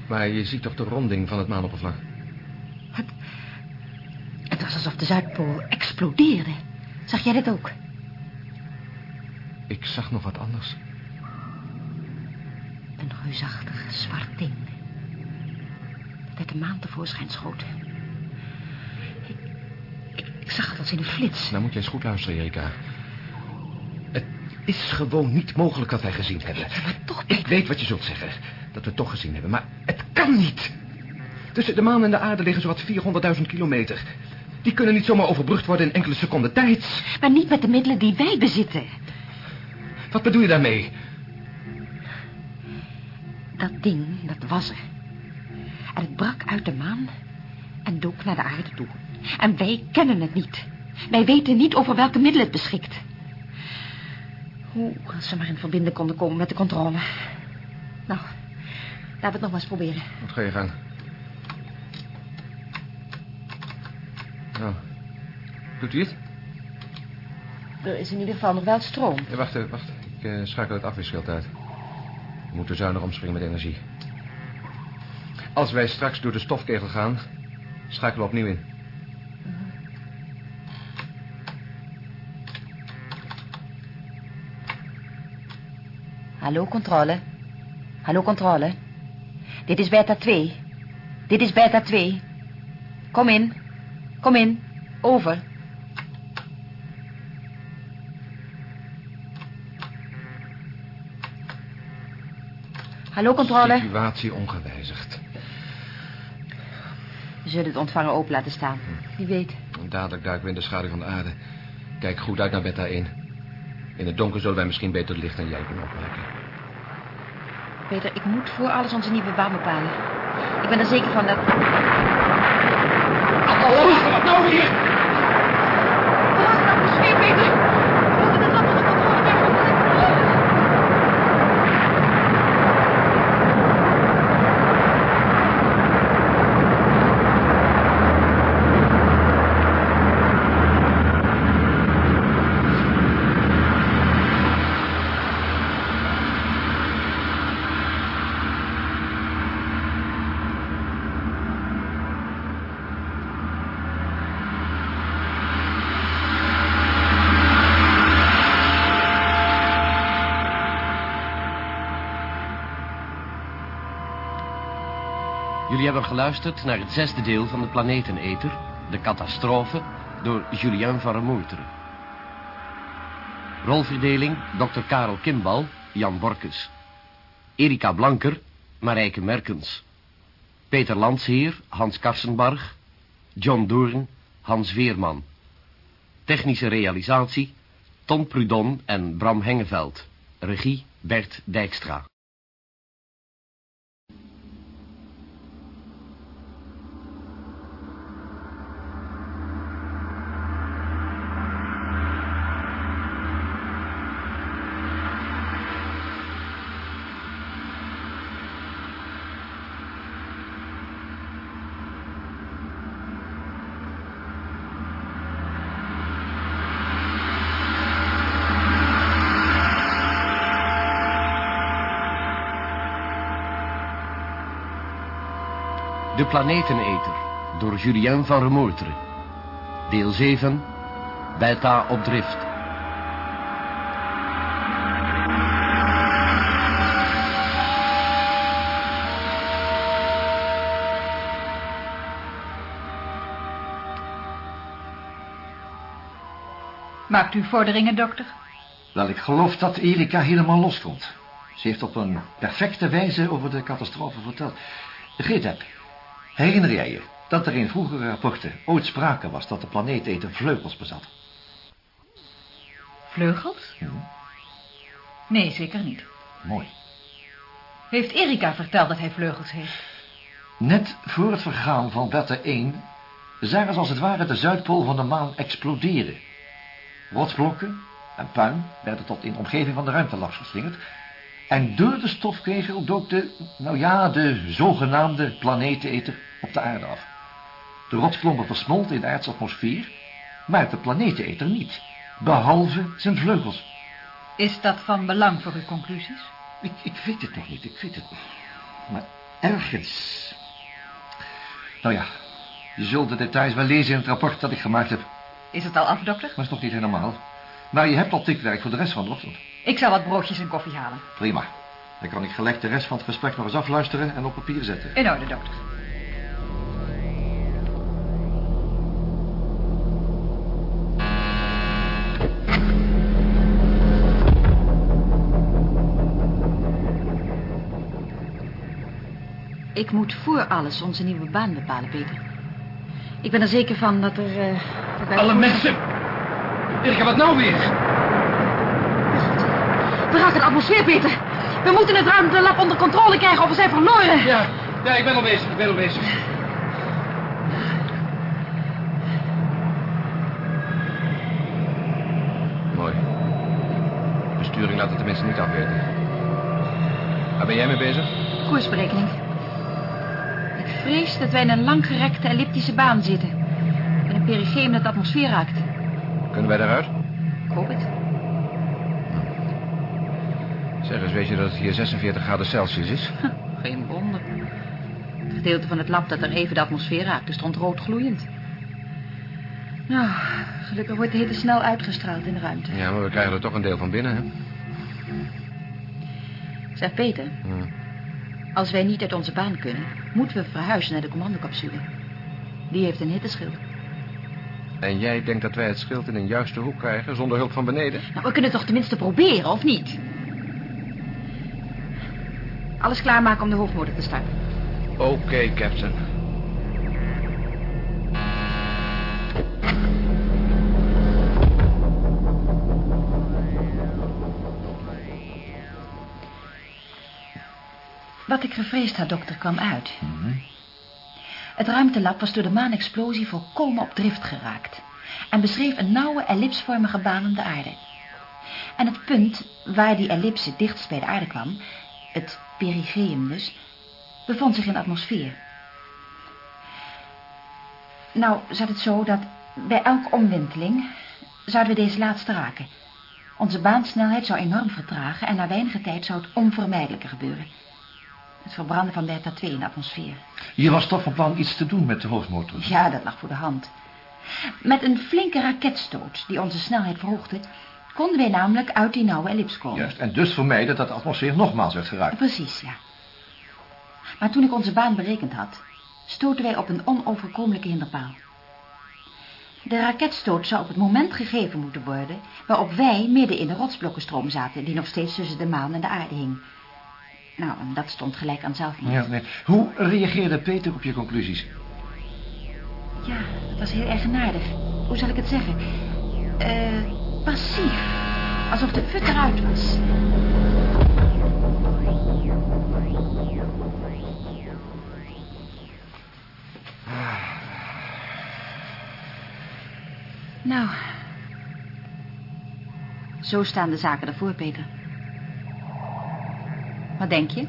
Maar je ziet toch de ronding van het maanoppervlak? Het was alsof de Zuidpool explodeerde. Zag jij dit ook? Ik zag nog wat anders. Een reusachtig zwart ding. Dat de maan tevoorschijn schoot. Ik, ik, ik zag het als in een flits. Nou moet jij eens goed luisteren, Erika. Het is gewoon niet mogelijk dat wij gezien hebben. maar toch, Ik weet wat je zult zeggen. Dat we het toch gezien hebben. Maar het kan niet. Tussen de maan en de aarde liggen zowat 400.000 kilometer. Die kunnen niet zomaar overbrugd worden in enkele seconden tijd. Maar niet met de middelen die wij bezitten. Wat bedoel je daarmee? Dat ding, dat was er. Het brak uit de maan en dook naar de aarde toe. En wij kennen het niet. Wij weten niet over welke middelen het beschikt. Hoe, als ze maar in verbinding konden komen met de controle. Nou, laten we het nog maar eens proberen. Wat ga je gang? Nou, doet u het? Er is in ieder geval nog wel stroom. Ja, wacht, wacht. Ik eh, schakel het afweerschild uit. We moeten zuinig omspringen met energie. Als wij straks door de stofkegel gaan, schakelen we opnieuw in. Hallo, controle. Hallo, controle. Dit is beta 2. Dit is beta 2. Kom in. Kom in. Over. Hallo, controle. Situatie ongewijzigd. We zullen het ontvangen open laten staan. Wie weet. Dadelijk duiken we in de schaduw van de aarde. Kijk goed uit naar beta 1. In het donker zullen wij misschien beter het licht en jij kunnen opmerken. Peter, ik moet voor alles onze nieuwe baan bepalen. Ik ben er zeker van dat... Oh, wat nou hier? Misschien, Peter. We moeten het allemaal onder controle krijgen. Jullie hebben geluisterd naar het zesde deel van de Planeteneter, De Catastrofe, door Julien van Remoerteren. Rolverdeling, Dr. Karel Kimbal, Jan Borkes. Erika Blanker, Marijke Merkens. Peter Landsheer, Hans Karsenbarg. John Doorn, Hans Veerman. Technische realisatie, Tom Prudon en Bram Hengeveld. Regie, Bert Dijkstra. Planeteneter, door Julien van Remoerteren. Deel 7, Beta op drift. Maakt u vorderingen, dokter? Wel, ik geloof dat Erika helemaal loskomt. Ze heeft op een perfecte wijze over de catastrofe verteld. Geetep, herinner jij je dat er in vroegere rapporten ooit sprake was dat de planeeteter vleugels bezat? Vleugels? Nee, zeker niet. Mooi. Heeft Erika verteld dat hij vleugels heeft? Net voor het vergaan van Beta 1 zagen ze als het ware de Zuidpool van de maan exploderen. Rotsblokken en puin werden tot in de omgeving van de ruimtelab geslingerd. En door de stofkegel dook de, nou ja, de zogenaamde planeteneter op de aarde af. De rotsklompen versmolten in de aardse atmosfeer, maar de planeteneter niet. Behalve zijn vleugels. Is dat van belang voor uw conclusies? Ik, ik weet het nog niet, ik weet het niet. Maar ergens... Nou ja, je zult de details wel lezen in het rapport dat ik gemaakt heb. Is het al af, dokter? Maar is nog niet helemaal. Maar je hebt al tikwerk voor de rest van de ochtend. Ik zal wat broodjes en koffie halen. Prima. Dan kan ik gelijk de rest van het gesprek nog eens afluisteren en op papier zetten. In orde, dokter. Ik moet voor alles onze nieuwe baan bepalen, Peter. Ik ben er zeker van dat er... eh, dat Alle voor- mensen! Erika, wat nou weer? We raken de atmosfeer, Peter. We moeten het ruimtelab onder controle krijgen of we zijn verloren. Ja, ja, ik ben al bezig, ik ben al bezig. Mooi. De sturing laat het tenminste niet afweten. Waar ben jij mee bezig? Koersberekening. Ik vrees dat wij in een langgerekte elliptische baan zitten. En een perigeum dat de atmosfeer raakt. Kunnen wij daaruit? Ik hoop het. Zeg eens, weet je dat het hier 46 graden Celsius is? Geen wonder. Het gedeelte van het lab dat er even de atmosfeer raakte stond rood gloeiend. Nou, gelukkig wordt de hitte snel uitgestraald in de ruimte. Ja, maar we krijgen er toch een deel van binnen, hè? Zeg Peter, Hm. als wij niet uit onze baan kunnen, moeten we verhuizen naar de commandocapsule. Die heeft een hitteschild. En jij denkt dat wij het schild in een juiste hoek krijgen, zonder hulp van beneden? Nou, we kunnen het toch tenminste proberen, of niet? Alles klaarmaken om de hoogmotor te starten. Oké, captain. Wat ik gevreesd had, dokter, kwam uit. Het ruimtelab was door de maanexplosie volkomen op drift geraakt... en beschreef een nauwe ellipsvormige baan om de aarde. En het punt waar die ellipse dichtst bij de aarde kwam... het perigeum dus, bevond zich in de atmosfeer. Nou zat het zo dat bij elke omwenteling zouden we deze laatste raken. Onze baansnelheid zou enorm vertragen... en na weinige tijd zou het onvermijdelijke gebeuren... Het verbranden van beta 2 in de atmosfeer. Je was toch van plan iets te doen met de hoofdmotor? Ja, dat lag voor de hand. Met een flinke raketstoot die onze snelheid verhoogde... konden wij namelijk uit die nauwe ellips komen. Juist, en dus vermijden dat de atmosfeer nogmaals werd geraakt. Precies, ja. Maar toen ik onze baan berekend had... stoten wij op een onoverkomelijke hinderpaal. De raketstoot zou op het moment gegeven moeten worden... waarop wij midden in de rotsblokkenstroom zaten... die nog steeds tussen de maan en de aarde hing. Nou, en dat stond gelijk aan zelfmoord. Ja, nee. Hoe reageerde Peter op je conclusies? Ja, dat was heel eigenaardig. Hoe zal ik het zeggen? Eh, passief. Alsof de fut eruit was. Nou. Zo staan de zaken ervoor, Peter. Wat denk je?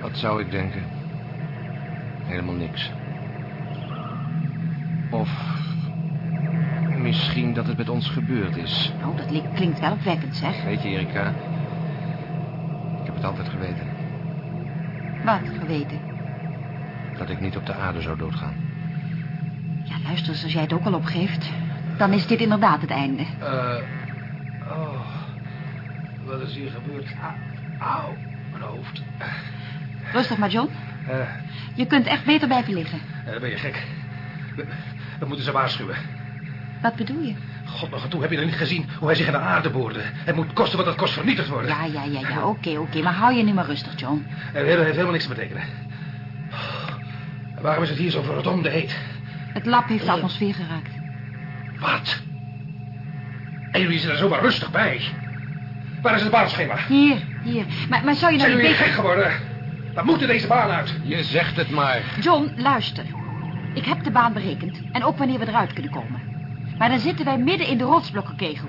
Wat zou ik denken? Helemaal niks. Of misschien dat het met ons gebeurd is. Oh, dat li- klinkt wel opwekkend, zeg. Weet je, Erika, ik heb het altijd geweten. Wat geweten? Dat ik niet op de aarde zou doodgaan. Ja, luister eens, als jij het ook al opgeeft... dan is dit inderdaad het einde. Eh, oh, wat is hier gebeurd? Auw, mijn hoofd. Rustig maar, John. Eh, Je kunt echt beter blijven liggen. dan ben je gek. We, we moeten ze waarschuwen. Wat bedoel je? God nog aan toe, heb je er niet gezien hoe hij zich in de aarde boorde? Het moet kosten wat het kost vernietigd worden. Ja, ja, ja, ja, oké, oké. Maar hou je nu maar rustig, John. Het heeft helemaal niks te betekenen. Waarom is het hier zo verdomde heet? Het lab heeft de atmosfeer geraakt. Wat? En jullie zitten er zomaar rustig bij. Waar is het baanschema? Hier, hier. Maar, maar zou je nou Zijn jullie beter... gek geworden? We moeten deze baan uit. Je zegt het maar. John, luister. Ik heb de baan berekend en ook wanneer we eruit kunnen komen. Maar dan zitten wij midden in de rotsblokkenkegel.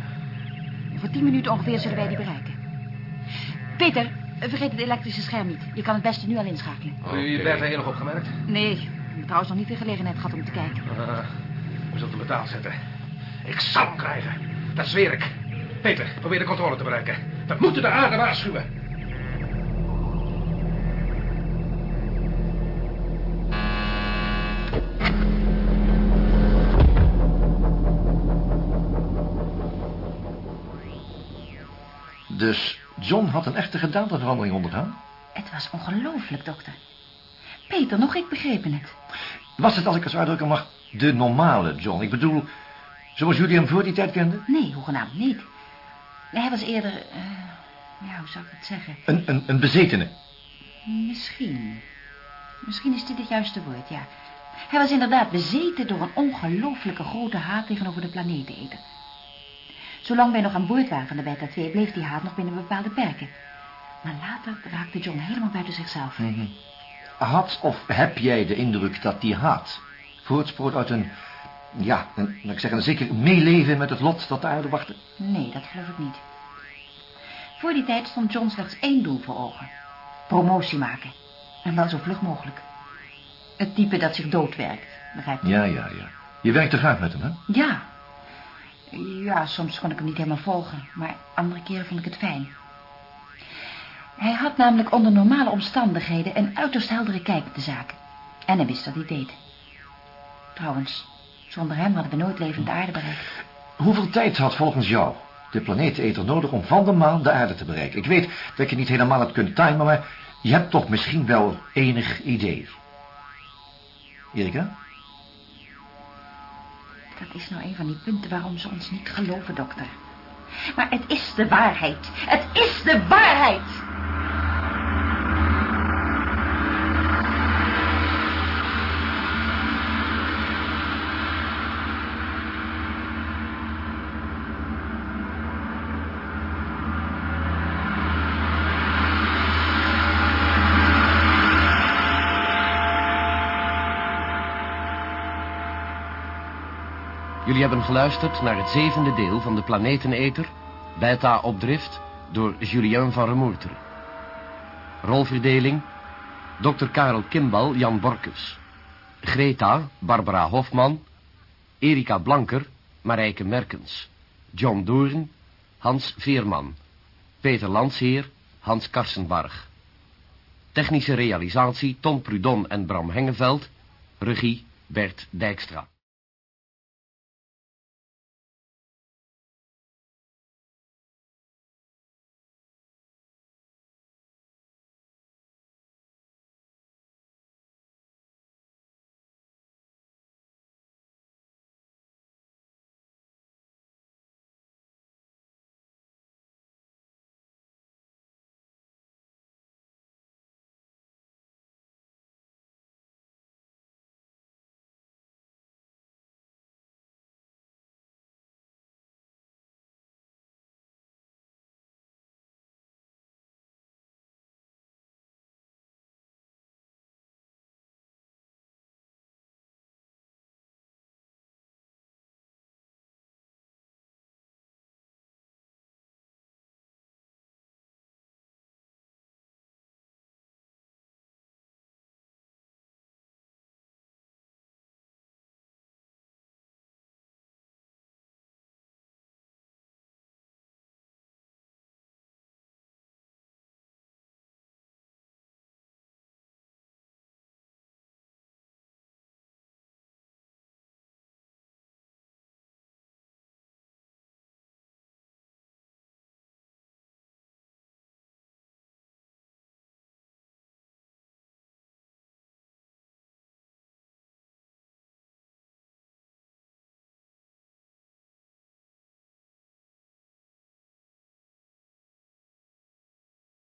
Voor tien minuten ongeveer zullen wij die bereiken. Peter, vergeet het elektrische scherm niet. Je kan het beste nu al inschakelen. Heb je Bertha hier nog opgemerkt? Nee, ik heb trouwens nog niet de gelegenheid gehad om te kijken. Ah, we zullen hem betaald zetten. Ik zal hem krijgen. Dat zweer ik. Peter, probeer de controle te bereiken. We moeten de aarde waarschuwen. Dus John had een echte gedaanteverandering ondergaan? Het was ongelooflijk, dokter. Peter, nog ik begrepen het. Was het, als ik het zo uitdrukken mag, de normale John? Ik bedoel, zoals jullie hem voor die tijd kenden? Nee, hoegenaamd niet. Hij was eerder... eh, ja, hoe zou ik het zeggen? Een, een, een bezetene. Misschien. Misschien is dit het juiste woord, ja. Hij was inderdaad bezeten door een ongelooflijke grote haat tegenover de planeteneter. Zolang wij nog aan boord waren van de Beta 2 bleef die haat nog binnen bepaalde perken. Maar later raakte John helemaal buiten zichzelf. Mhm. Had of heb jij de indruk dat die haat voortsproot uit een, ja, een, laat ik zeggen, een zeker meeleven met het lot dat de aarde wachtte? Nee, dat geloof ik niet. Voor die tijd stond John slechts één doel voor ogen. Promotie maken. En wel zo vlug mogelijk. Het type dat zich doodwerkt, begrijp je? Ja, ja, ja. Je werkte graag met hem, hè? Ja. Ja, soms kon ik hem niet helemaal volgen, maar andere keren vond ik het fijn. Hij had namelijk onder normale omstandigheden een uiterst heldere kijk op de zaak. En hij wist wat hij deed. Trouwens, zonder hem hadden we nooit levend de aarde bereikt. Hoeveel tijd had volgens jou de planeeteter nodig om van de maan de aarde te bereiken? Ik weet dat je niet helemaal het kunt timen, maar je hebt toch misschien wel enig idee. Erika? Dat is nou een van die punten waarom ze ons niet geloven, dokter. Maar het is de waarheid. Het is de waarheid! Jullie hebben geluisterd naar het zevende deel van de Planeteneter, Beta op drift, door Julien van Remoerteren. Rolverdeling, Dr. Karel Kimbal, Jan Borkes. Greta, Barbara Hofman. Erika Blanker, Marijke Merkens. John Doorn, Hans Veerman. Peter Landsheer, Hans Karsenbarg. Technische realisatie Tom Prudon en Bram Hengeveld. Regie Bert Dijkstra.